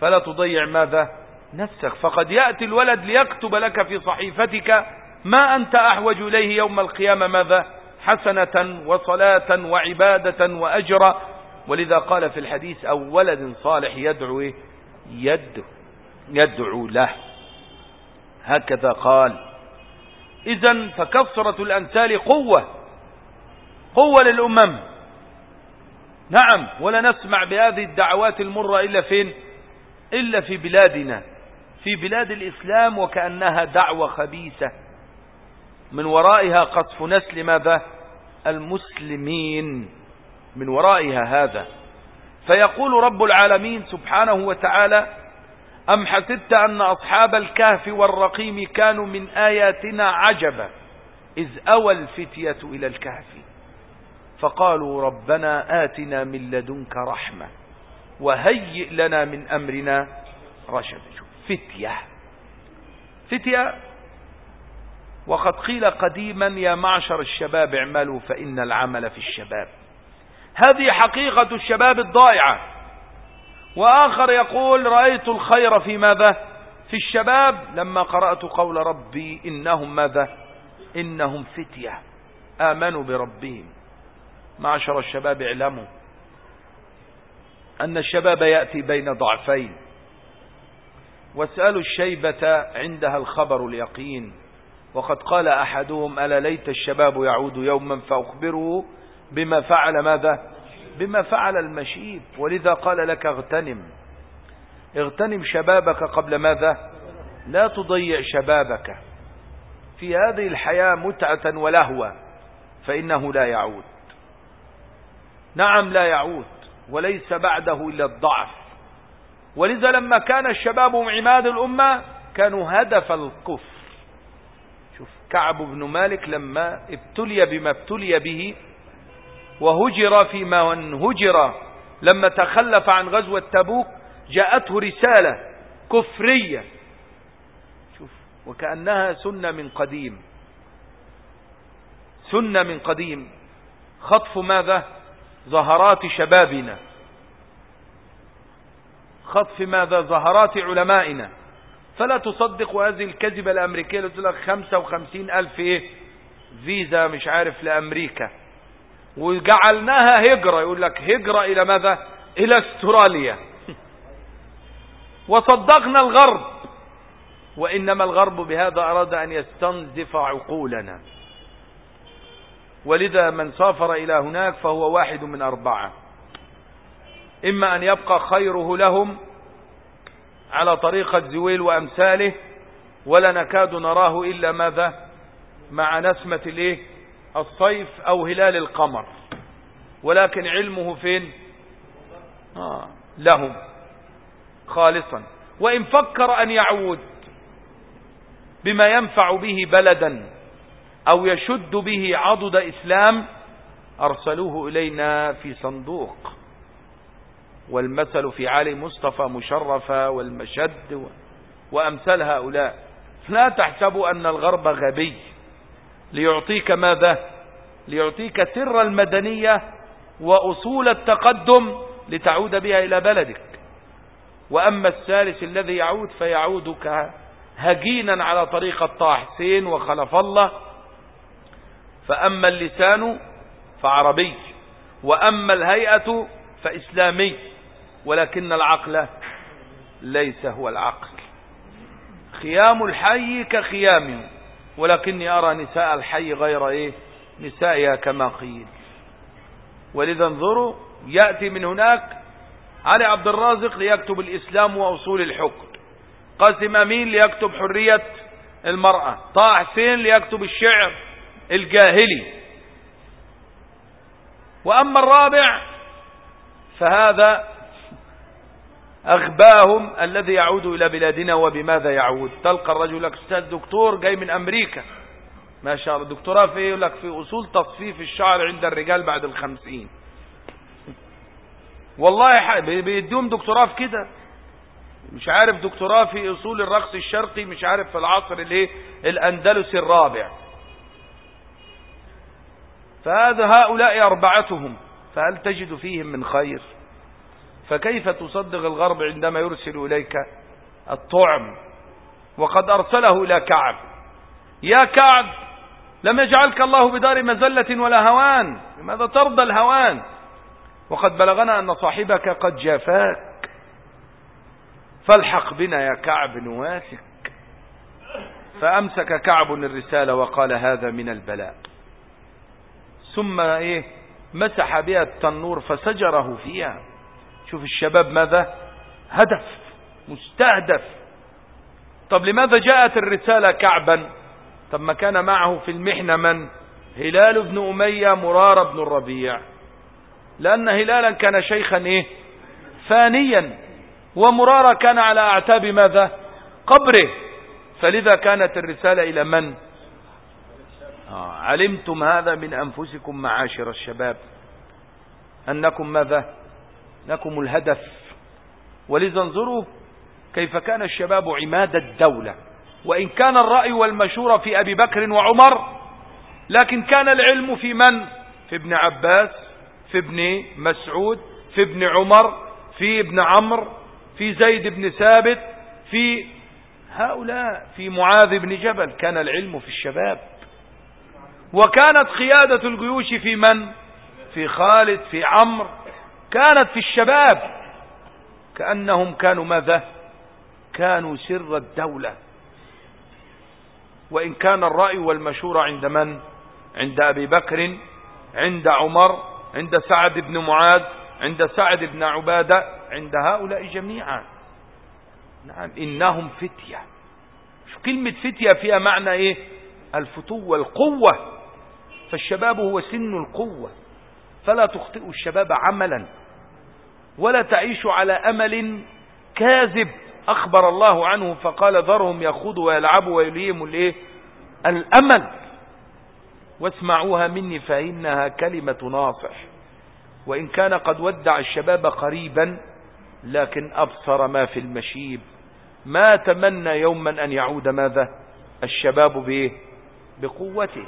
فلا تضيع ماذا؟ نفسك. فقد يأتي الولد ليكتب لك في صحيفتك ما أنت أحوج إليه يوم القيامة ماذا؟ حسنة وصلاة وعبادة وأجر ولذا قال في الحديث أو ولد صالح يدعو يدعو يدعو له. هكذا قال. إذا فكثرة الأمثال قوة قوة للأمم. نعم ولا نسمع بهذه الدعوات المرة إلا فين؟ إلا في بلادنا. في بلاد الإسلام وكأنها دعوة خبيثة. من ورائها قصف نسل ماذا؟ المسلمين من ورائها هذا. فيقول رب العالمين سبحانه وتعالى أم حسبت أن أصحاب الكهف والرقيم كانوا من آياتنا عجبا إذ أوى الفتية إلى الكهف؟ فقالوا ربنا آتنا من لدنك رحمة وهيئ لنا من أمرنا رشد. فتية. فتية وقد قيل قديما يا معشر الشباب اعملوا فإن العمل في الشباب. هذه حقيقة الشباب الضائعة. وآخر يقول رأيت الخير في ماذا؟ في الشباب. لما قرأت قول ربي إنهم ماذا؟ إنهم فتية. آمنوا بربهم. معشر الشباب اعلموا أن الشباب يأتي بين ضعفين. واسألوا الشيبة عندها الخبر اليقين. وقد قال أحدهم ألا ليت الشباب يعود يوما فأخبره بما فعل ماذا؟ بما فعل المشيب. ولذا قال لك اغتنم. اغتنم شبابك قبل ماذا؟ لا تضيع شبابك. في هذه الحياة متعة ولهوة فإنه لا يعود. نعم لا يعود وليس بعده إلا الضعف. ولذا لما كان الشباب عماد الأمة كانوا هدف الكفر شوف كعب بن مالك لما ابتلي بما ابتلي به وهجر فيما هجر لما تخلف عن غزوة تبوك جاءته رسالة كفرية. شوف وكأنها سنة من قديم. سنة من قديم. خطف ماذا؟ ظهرات شبابنا. خطف ماذا؟ ظهرات علمائنا. فلا تصدق هذه الكذبة الأمريكية اللي تقول لك خمسة وخمسين ألف إيه؟ فيزا مش عارف لأمريكا. وجعلناها هجرة. يقول لك هجرة إلى ماذا؟ إلى أستراليا. وصدقنا الغرب. وإنما الغرب بهذا أراد أن يستنزف عقولنا. ولذا من سافر إلى هناك فهو واحد من أربعة. إما أن يبقى خيره لهم على طريقة زويل وأمثاله ولا نكاد نراه إلا ماذا؟ مع نسمة الإيه؟ الصيف أو هلال القمر. ولكن علمه فين؟ آه لهم خالصا. وإن فكر أن يعود بما ينفع به بلدا أو يشد به عضد إسلام أرسلوه إلينا في صندوق. والمثل في علي مصطفى مشرفة والمشد وأمثال هؤلاء. لا تحسبوا أن الغرب غبي. ليعطيك ماذا؟ ليعطيك سر المدنية وأصول التقدم لتعود بها إلى بلدك. وأما الثالث الذي يعود فيعود هجينا على طريقة طه حسين وخلف الله. فأما اللسان فعربي. وأما الهيئة فإسلامي. ولكن العقل ليس هو العقل. خيام الحي كخيام ولكني أرى نساء الحي غير إيه؟ نسائها كما قيل. ولذا انظروا يأتي من هناك علي عبد الرازق ليكتب الإسلام وأصول الحكم قاسم أمين ليكتب حرية المرأة. طه حسين ليكتب الشعر الجاهلي. وأما الرابع فهذا أغباهم الذي يعود إلى بلادنا وبماذا يعود؟ تلقى الرجل لك أستاذ دكتور جاي من أمريكا. ما شاء الله. دكتوراه في يقول لك في أصول تصفيف الشعر عند الرجال بعد الخمسين. والله بيديهم دكتوراه في كده. مش عارف دكتوراه في أصول الرقص الشرقي مش عارف في العصر الايه الأندلسي الرابع. فهذا هؤلاء أربعتهم. فهل تجد فيهم من خير؟ فكيف تصدق الغرب عندما يرسل إليك الطعم وقد أرسله إلى كعب؟ يا كعب لم يجعلك الله بدار مزلة ولا هوان لماذا ترضى الهوان؟ وقد بلغنا أن صاحبك قد جافاك. فالحق بنا يا كعب نواسك فأمسك كعب الرسالة وقال هذا من البلاء. ثم إيه مسح بها التنور فسجره فيها. شوف الشباب ماذا؟ هدف مستهدف. طب لماذا جاءت الرسالة كعبا؟ طب ما كان معه في المحنة من؟ هلال بن أمية مرار بن الربيع. لأن هلالا كان شيخا إيه؟ فانيا. ومرارة كان على أعتاب ماذا؟ قبره. فلذا كانت الرسالة إلى من؟ آه علمتم هذا من أنفسكم معاشر الشباب. أنكم ماذا؟ لكم الهدف. ولذا انظروا كيف كان الشباب عماد الدولة. وإن كان الرأي والمشورة في أبي بكر وعمر لكن كان العلم في من؟ في ابن عباس في ابن مسعود في ابن عمر في ابن عمرو في زيد بن ثابت في هؤلاء في معاذ بن جبل. كان العلم في الشباب. وكانت قيادة الجيوش في من؟ في خالد في عمرو. كانت في الشباب كأنهم كانوا ماذا؟ كانوا سر الدولة. وإن كان الرأي والمشورة عند من؟ عند أبي بكر عند عمر عند سعد بن معاذ عند سعد بن عبادة عند هؤلاء جميعا. نعم إنهم فتية. شو كلمة فتية فيها معنى إيه؟ الفتوة والقوة فالشباب هو سن القوة. فلا تخطئ الشباب عملا. ولا تعيش على أمل كاذب. أخبر الله عنه فقال ذرهم يخوضوا ويلعبوا ويليهم الإيه؟ الأمل. واسمعوها مني فإنها كلمة ناصح. وإن كان قد ودع الشباب قريبا لكن أبصر ما في المشيب. ما تمنى يوما أن يعود ماذا؟ الشباب به بقوته.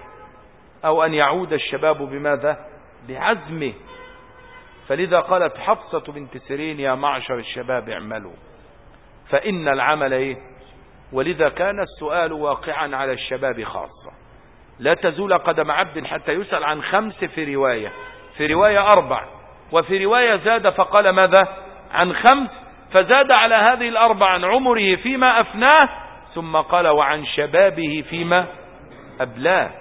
أو أن يعود الشباب بماذا؟ بعزمه. فلذا قالت حفصة بنت سيرين يا معشر الشباب اعملوا. فإن العمل إيه؟ ولذا كان السؤال واقعا على الشباب خاصة. لا تزول قدم عبد حتى يسأل عن خمس في رواية. في رواية أربع. وفي رواية زاد فقال ماذا؟ عن خمس. فزاد على هذه الأربع عن عمره فيما أفناه ثم قال وعن شبابه فيما أبلاه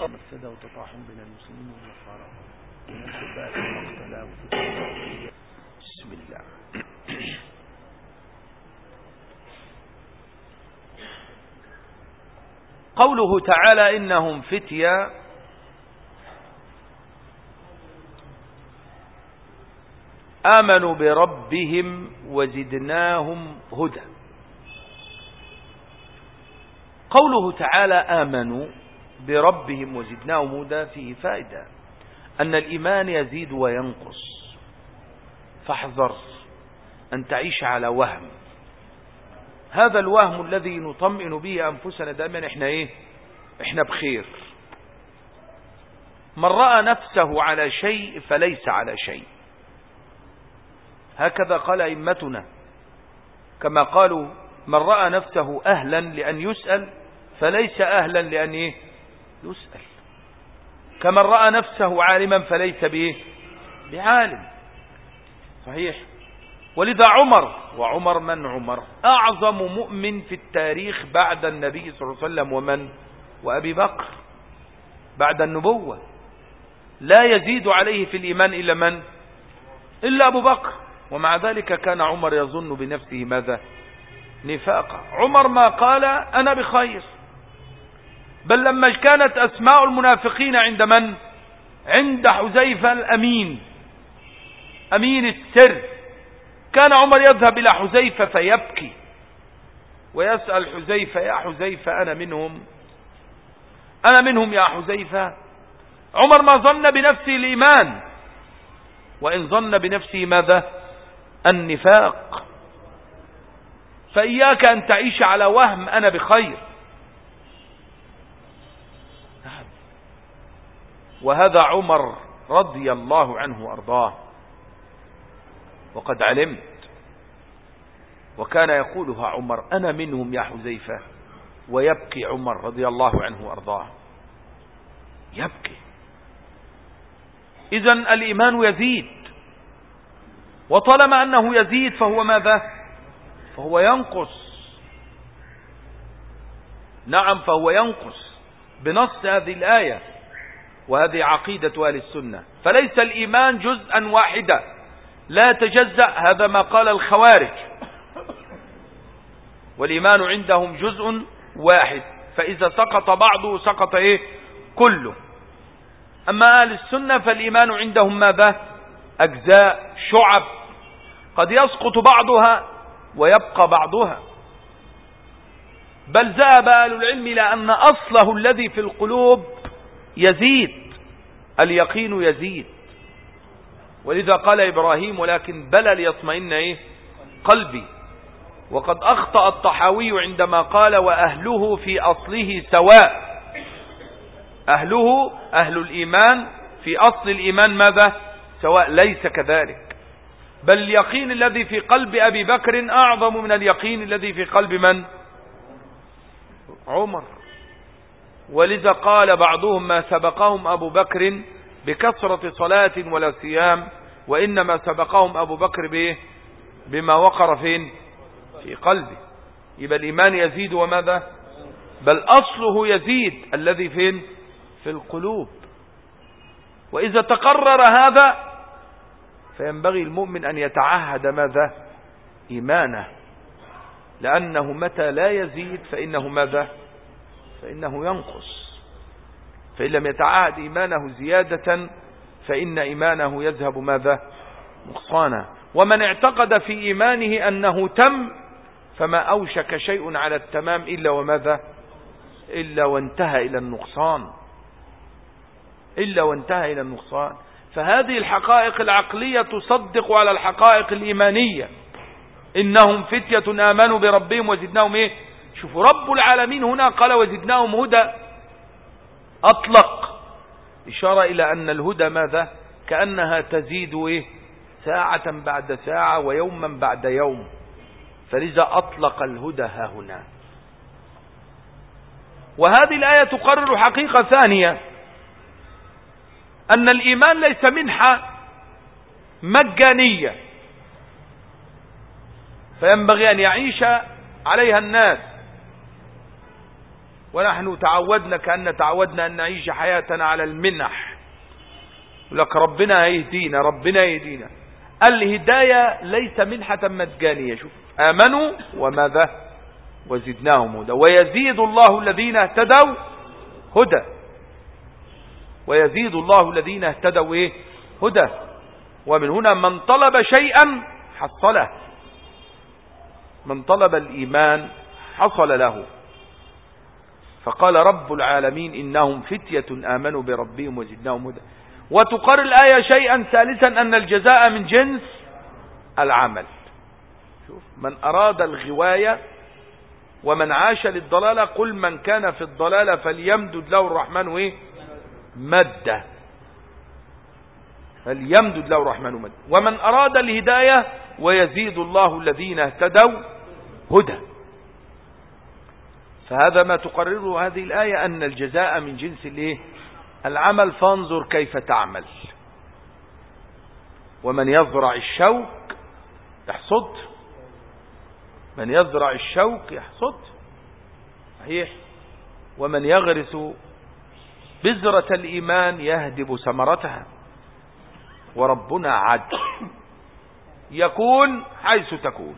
مفسدة وتطاحن بين المسلمين والنصارى بسم الله قوله تعالى إنهم فتيا آمنوا بربهم وزدناهم هدى. قوله تعالى آمنوا بربهم وزدناهم هدى فيه فائدة. أن الإيمان يزيد وينقص. فاحذر أن تعيش على وهم. هذا الوهم الذي نطمئن به أنفسنا دائما إحنا إيه؟ إحنا بخير. من رأى نفسه على شيء فليس على شيء. هكذا قال أئمتنا. كما قالوا من رأى نفسه أهلا لأن يسأل فليس أهلا لأن إيه؟ يسأل. كمن رأى نفسه عالما فليس به بعالم. صحيح؟ ولذا عمر وعمر من عمر؟ أعظم مؤمن في التاريخ بعد النبي صلى الله عليه وسلم ومن؟ وأبي بكر. بعد النبوة. لا يزيد عليه في الإيمان إلا من؟ إلا أبو بكر. ومع ذلك كان عمر يظن بنفسه ماذا؟ نفاقا عمر ما قال أنا بخير. بل لما كانت أسماء المنافقين عند من؟ عند حزيفة الأمين. أمين السر. كان عمر يذهب إلى حزيفة فيبكي. ويسأل حزيفة يا حزيفة أنا منهم؟ أنا منهم يا حزيفة عمر ما ظن بنفسه الإيمان. وإن ظن بنفسه ماذا؟ النفاق. فإياك أن تعيش على وهم أنا بخير. وهذا عمر رضي الله عنه وأرضاه. وقد علمت. وكان يقولها عمر أنا منهم يا حذيفة. ويبكي عمر رضي الله عنه وأرضاه. يبكي. إذا الإيمان يزيد. وطالما أنه يزيد فهو ماذا؟ فهو ينقص. نعم فهو ينقص بنص هذه الآية وهذه عقيدة أهل السنة. فليس الإيمان جزءا واحدا. لا تجزأ هذا ما قال الخوارج. والإيمان عندهم جزء واحد. فإذا سقط بعضه سقط إيه؟ كله. أما أهل السنة فالإيمان عندهم ماذا؟ أجزاء شعب. قد يسقط بعضها ويبقى بعضها. بل ذهب أهل العلم إلى أن أصله الذي في القلوب يزيد. اليقين يزيد. ولذا قال إبراهيم ولكن بلى ليطمئن إيه؟ قلبي. وقد أخطأ الطحاوي عندما قال وأهله في أصله سواء. أهله أهل الإيمان في أصل الإيمان ماذا؟ سواء ليس كذلك. بل اليقين الذي في قلب أبي بكر أعظم من اليقين الذي في قلب من؟ عمر. ولذا قال بعضهم ما سبقهم أبو بكر بكثرة صلاة ولا صيام وإنما سبقهم أبو بكر به بما وقر فين في قلبه. يبقى الإيمان يزيد وماذا؟ بل أصله يزيد الذي فين في القلوب. وإذا تقرر هذا فينبغي المؤمن أن يتعهد ماذا؟ إيمانه. لأنه متى لا يزيد فإنه ماذا؟ فإنه ينقص. فإن لم يتعهد إيمانه زيادة فإن إيمانه يذهب ماذا؟ نقصانا. ومن اعتقد في إيمانه أنه تم فما أوشك شيء على التمام إلا وماذا؟ إلا وانتهى إلى النقصان. إلا وانتهى إلى النقصان. فهذه الحقائق العقلية تصدق على الحقائق الإيمانية. إنهم فتية آمنوا بربهم وزدناهم إيه؟ شوفوا رب العالمين هنا قال وزدناهم هدى. أطلق إشارة إلى أن الهدى ماذا؟ كأنها تزيد إيه؟ ساعة بعد ساعة ويوما بعد يوم. فلذا أطلق الهدى ها هنا. وهذه الآية تقرر حقيقة ثانية. أن الإيمان ليس منحة مجانية. فينبغي أن يعيش عليها الناس. ونحن تعودنا كأن تعودنا أن نعيش حياتنا على المنح. لك ربنا يهدينا ربنا يهدينا. الهداية ليس منحة مجانية شوف. آمنوا وماذا؟ وزدناهم هدى. ويزيد الله الذين اهتدوا هدى. ويزيد الله الذين اهتدوا إيه؟ هدى. ومن هنا من طلب شيئا حصله. من طلب الإيمان حصل له. فقال رب العالمين إنهم فتية آمنوا بربهم وزدناهم هدى. وتقر الآية شيئا ثالثا أن الجزاء من جنس العمل. شوف من أراد الغواية ومن عاش للضلالة قل من كان في الضلالة فليمدد له الرحمن إيه؟ مدة. فليمدد له الرحمن مد ومن أراد الهداية ويزيد الله الذين اهتدوا هدى. فهذا ما تقرره هذه الآية أن الجزاء من جنس الإيه؟ العمل. فانظر كيف تعمل. ومن يزرع الشوك يحصد. من يزرع الشوك يحصد. صحيح. ومن يغرس بذرة الإيمان يهدب ثمرتها. وربنا عدل يكون حيث تكون.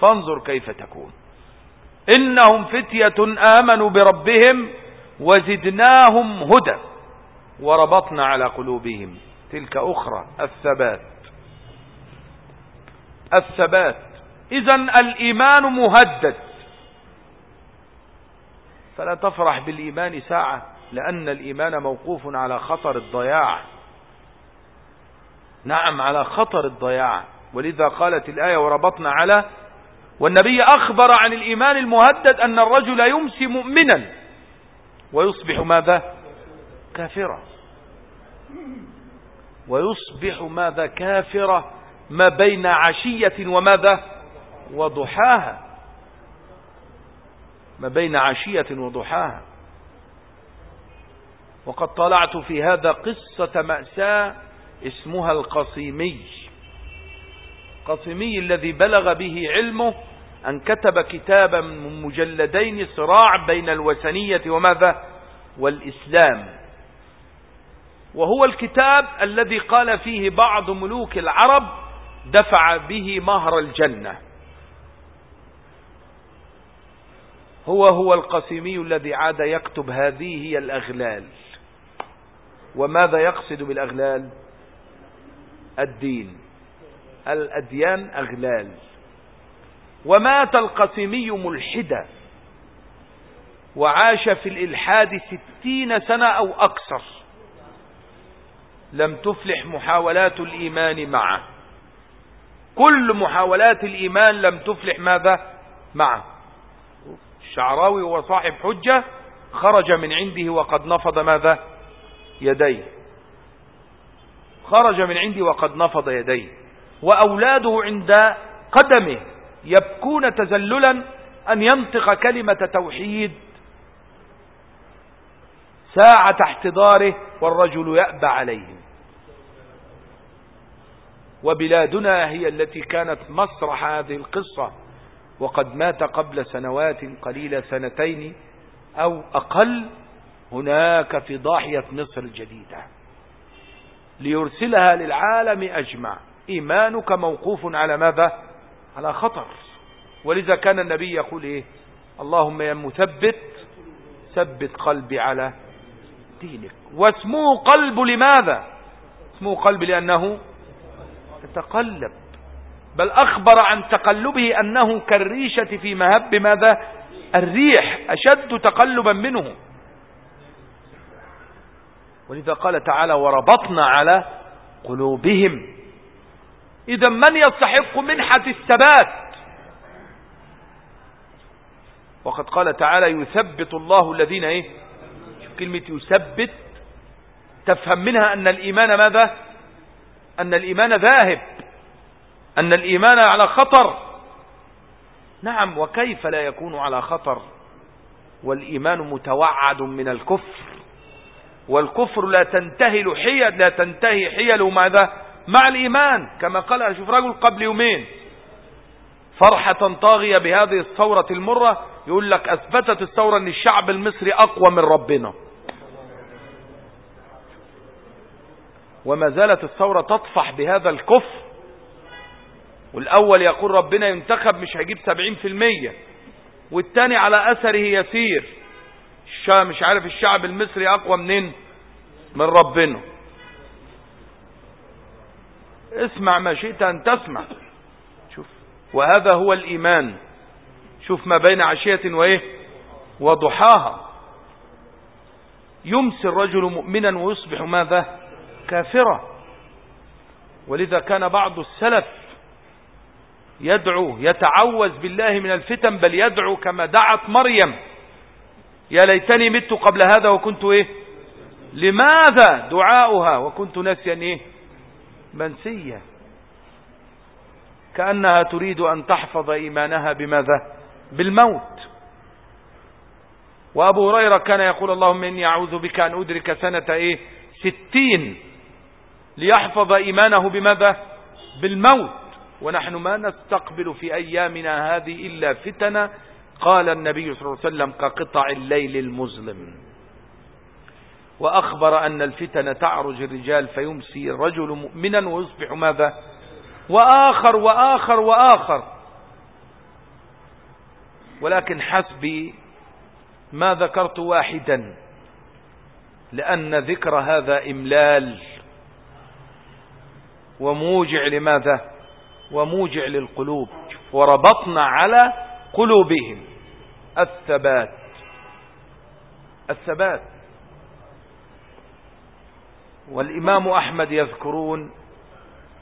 فانظر كيف تكون. إنهم فتية آمنوا بربهم وزدناهم هدى وربطنا على قلوبهم. تلك أخرى الثبات. الثبات. إذا الإيمان مهدد. فلا تفرح بالإيمان ساعة لأن الإيمان موقوف على خطر الضياع. نعم على خطر الضياع. ولذا قالت الآية وربطنا على والنبي أخبر عن الإيمان المهدد أن الرجل يمسي مؤمنا ويصبح ماذا؟ كافرا. ويصبح ماذا؟ كافرا ما بين عشية وماذا؟ وضحاها. ما بين عشية وضحاها. وقد طلعت في هذا قصة مأساة اسمها القصيمي. قصيمي الذي بلغ به علمه أن كتب كتابا من مجلدين صراع بين الوثنية وماذا؟ والإسلام. وهو الكتاب الذي قال فيه بعض ملوك العرب دفع به مهر الجنة. هو هو القسيمي الذي عاد يكتب هذه هي الأغلال. وماذا يقصد بالأغلال؟ الدين. الأديان أغلال. ومات القسيمي ملحدا. وعاش في الإلحاد ستين سنة أو أكثر. لم تفلح محاولات الإيمان معه. كل محاولات الإيمان لم تفلح ماذا؟ معه. الشعراوي هو صاحب حجة خرج من عنده وقد نفض ماذا؟ يديه. خرج من عندي وقد نفض يديه. وأولاده عند قدمه يبكون تزللا أن ينطق كلمة توحيد ساعة احتضاره والرجل يأبى عليهم وبلادنا هي التي كانت مسرح هذه القصة وقد مات قبل سنوات قليلة سنتين أو أقل. هناك في ضاحية مصر الجديدة ليرسلها للعالم أجمع. إيمانك موقوف على ماذا؟ على خطر. ولذا كان النبي يقول إيه؟ اللهم يا مثبت ثبت قلبي على دينك. واسمه قلب لماذا؟ اسمه قلب لأنه يتقلب بل أخبر عن تقلبه أنه كالريشة في مهب ماذا؟ الريح أشد تقلبا منه. ولذا قال تعالى وربطنا على قلوبهم إذا من يستحق منحة الثبات؟ وقد قال تعالى يثبت الله الذين إيه؟ كلمة يثبت. تفهم منها أن الإيمان ماذا؟ أن الإيمان ذاهب. أن الإيمان على خطر. نعم وكيف لا يكون على خطر؟ والإيمان متوعد من الكفر. والكفر لا تنتهي حيل لا تنتهي حيله ماذا؟ مع الإيمان كما قال أشوف رجل قبل يومين فرحة طاغية بهذه الثورة المرة يقول لك أثبتت الثورة أن الشعب المصري أقوى من ربنا. وما زالت الثورة تطفح بهذا الكفر. والأول يقول ربنا ينتخب مش هيجيب سبعين في المية. والتاني على أثره يسير. مش عارف الشعب المصري أقوى منين؟ من ربنا. اسمع ما شئت أن تسمع. شوف وهذا هو الإيمان. شوف ما بين عشية وإيه؟ وضحاها. يمسي الرجل مؤمنا ويصبح ماذا؟ كافرة ولذا كان بعض السلف يدعو يتعوذ بالله من الفتن بل يدعو كما دعت مريم. يا ليتني مت قبل هذا وكنت إيه؟ لماذا دعاؤها؟ وكنت ناسيا إيه؟ منسيا كأنها تريد أن تحفظ إيمانها بماذا؟ بالموت. وأبو هريرة كان يقول اللهم إني أعوذ بك أن أدرك سنة إيه؟ ستين. ليحفظ إيمانه بماذا؟ بالموت. ونحن ما نستقبل في أيامنا هذه إلا فتنة. قال النبي صلى الله عليه وسلم كقطع الليل المظلم. وأخبر أن الفتن تعرج الرجال فيمسي الرجل مؤمنا ويصبح ماذا؟ وآخر وآخر وآخر. ولكن حسبي ما ذكرت واحدا لأن ذكر هذا إملال وموجع لماذا؟ وموجع للقلوب وربطنا على قلوبهم. الثبات الثبات. والإمام أحمد يذكرون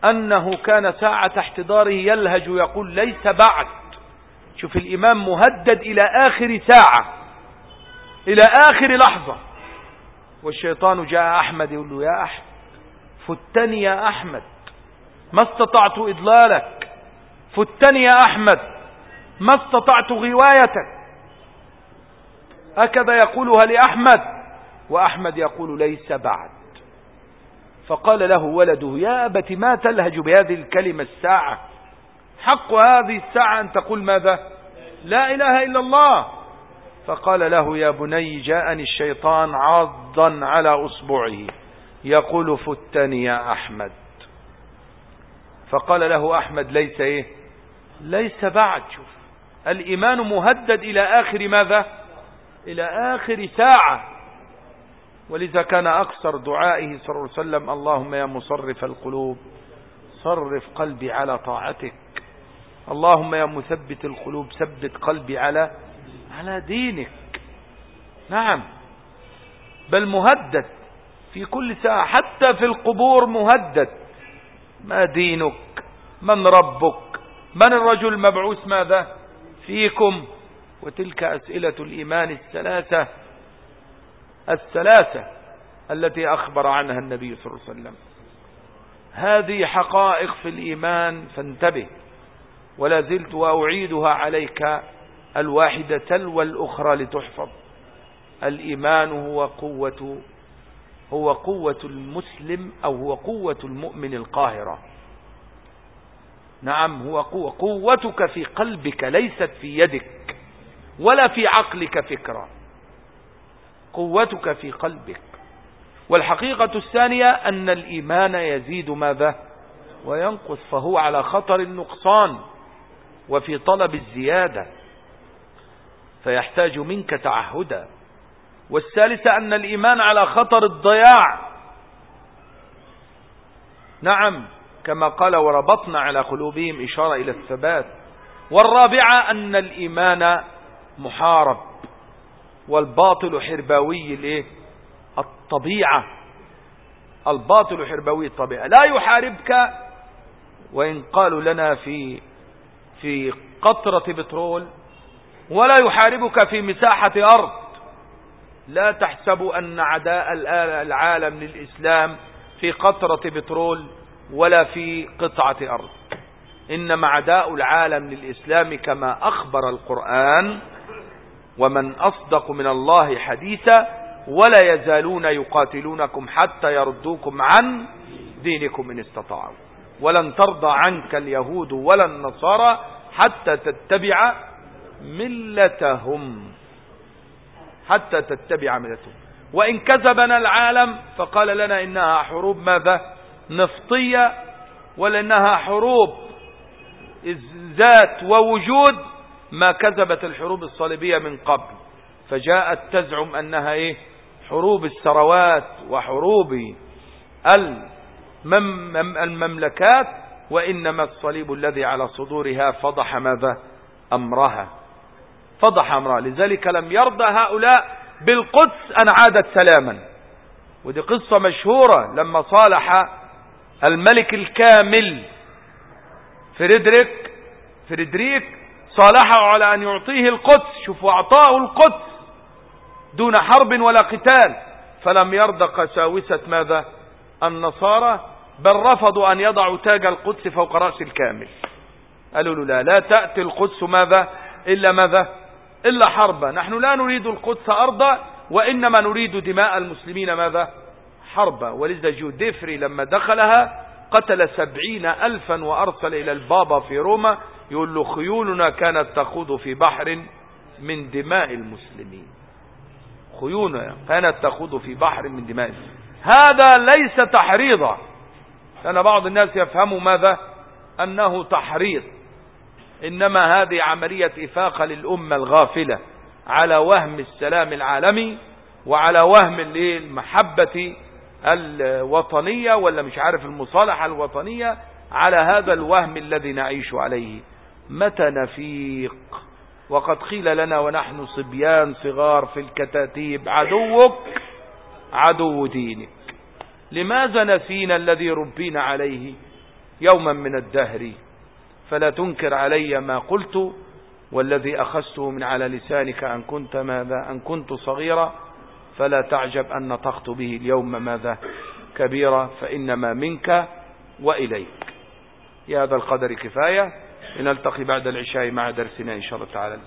أنه كان ساعة احتضاره يلهج يقول ليس بعد. شوف الإمام مهدد إلى آخر ساعة إلى آخر لحظة. والشيطان جاء أحمد يقول له يا أحمد فتني يا أحمد. ما استطعت إضلالك. فتني يا أحمد. ما استطعت غوايتك. هكذا يقولها لأحمد وأحمد يقول ليس بعد. فقال له ولده يا أبت ما تلهج بهذه الكلمة الساعة؟ حق هذه الساعة أن تقول ماذا؟ لا إله إلا الله. فقال له يا بني جاءني الشيطان عضا على أصبعه يقول فتني يا أحمد. فقال له أحمد ليس إيه؟ ليس بعد شوف. الإيمان مهدد إلى آخر ماذا؟ إلى آخر ساعة. ولذا كان أكثر دعائه صلى الله عليه وسلم اللهم يا مصرف القلوب صرف قلبي على طاعتك. اللهم يا مثبت القلوب ثبت قلبي على على دينك. نعم. بل مهدد. في كل ساعة حتى في القبور مهدد. ما دينك؟ من ربك؟ من الرجل المبعوث ماذا؟ فيكم. وتلك أسئلة الإيمان الثلاثة. الثلاثة التي أخبر عنها النبي صلى الله عليه وسلم. هذه حقائق في الإيمان فانتبه. ولا زلت وأعيدها عليك الواحدة تلو الأخرى لتحفظ. الإيمان هو قوة هو قوة المسلم أو هو قوة المؤمن القاهرة. نعم هو قوة قوتك في قلبك ليست في يدك ولا في عقلك فكرة. قوتك في قلبك. والحقيقة الثانية أن الإيمان يزيد ماذا؟ وينقص فهو على خطر النقصان وفي طلب الزيادة فيحتاج منك تعهدا. والثالثة أن الإيمان على خطر الضياع. نعم كما قال وربطنا على قلوبهم إشارة إلى الثبات. والرابعة أن الإيمان محارب. والباطل حرباوي الايه الطبيعة. الباطل حرباوي الطبيعة. لا يحاربك وإن قالوا لنا في في قطرة بترول ولا يحاربك في مساحة أرض. لا تحسبوا أن عداء العالم للإسلام في قطرة بترول ولا في قطعة أرض. إنما عداء العالم للإسلام كما أخبر القرآن ومن أصدق من الله حديثا ولا يزالون يقاتلونكم حتى يردوكم عن دينكم إن استطاعوا. ولن ترضى عنك اليهود ولا النصارى حتى تتبع ملتهم. حتى تتبع ملتهم. وإن كذبنا العالم فقال لنا إنها حروب ماذا؟ نفطية ولأنها حروب ذات ووجود ما كذبت الحروب الصليبية من قبل فجاءت تزعم أنها إيه؟ حروب الثروات وحروب المملكات وإنما الصليب الذي على صدورها فضح ماذا؟ أمرها. فضح أمرها. لذلك لم يرضى هؤلاء بالقدس أن عادت سلاما. ودي قصة مشهورة لما صالح الملك الكامل فريدريك فريدريك صالحه على أن يعطيه القدس. شوفوا أعطاه القدس دون حرب ولا قتال. فلم يرضى قساوسة ماذا؟ النصارى بل رفضوا أن يضعوا تاج القدس فوق رأس الكامل. قالوا له لا لا تأتي القدس ماذا؟ إلا ماذا؟ إلا حربا. نحن لا نريد القدس أرضا وإنما نريد دماء المسلمين ماذا؟ حربا. ولذا جوديفري لما دخلها قتل سبعين ألفا وأرسل إلى البابا في روما. يقول له خيولنا كانت تخوض في بحر من دماء المسلمين. خيولنا كانت تخوض في بحر من دماء المسلمين. هذا ليس تحريضا. لأن بعض الناس يفهموا ماذا؟ أنه تحريض. إنما هذه عملية إفاقة للأمة الغافلة على وهم السلام العالمي وعلى وهم المحبة الوطنية ولا مش عارف المصالحة الوطنية على هذا الوهم الذي نعيش عليه. متى نفيق؟ وقد قيل لنا ونحن صبيان صغار في الكتاتيب عدوك عدو دينك. لماذا نسينا الذي ربينا عليه يوما من الدهر؟ فلا تنكر علي ما قلت والذي أخذته من على لسانك أن كنت ماذا؟ أن كنت صغيرا فلا تعجب أن نطقت به اليوم ماذا؟ كبيرا فإنما منك وإليك. يا هذا القدر كفاية. لنلتقي بعد العشاء مع درسنا إن شاء الله تعالى.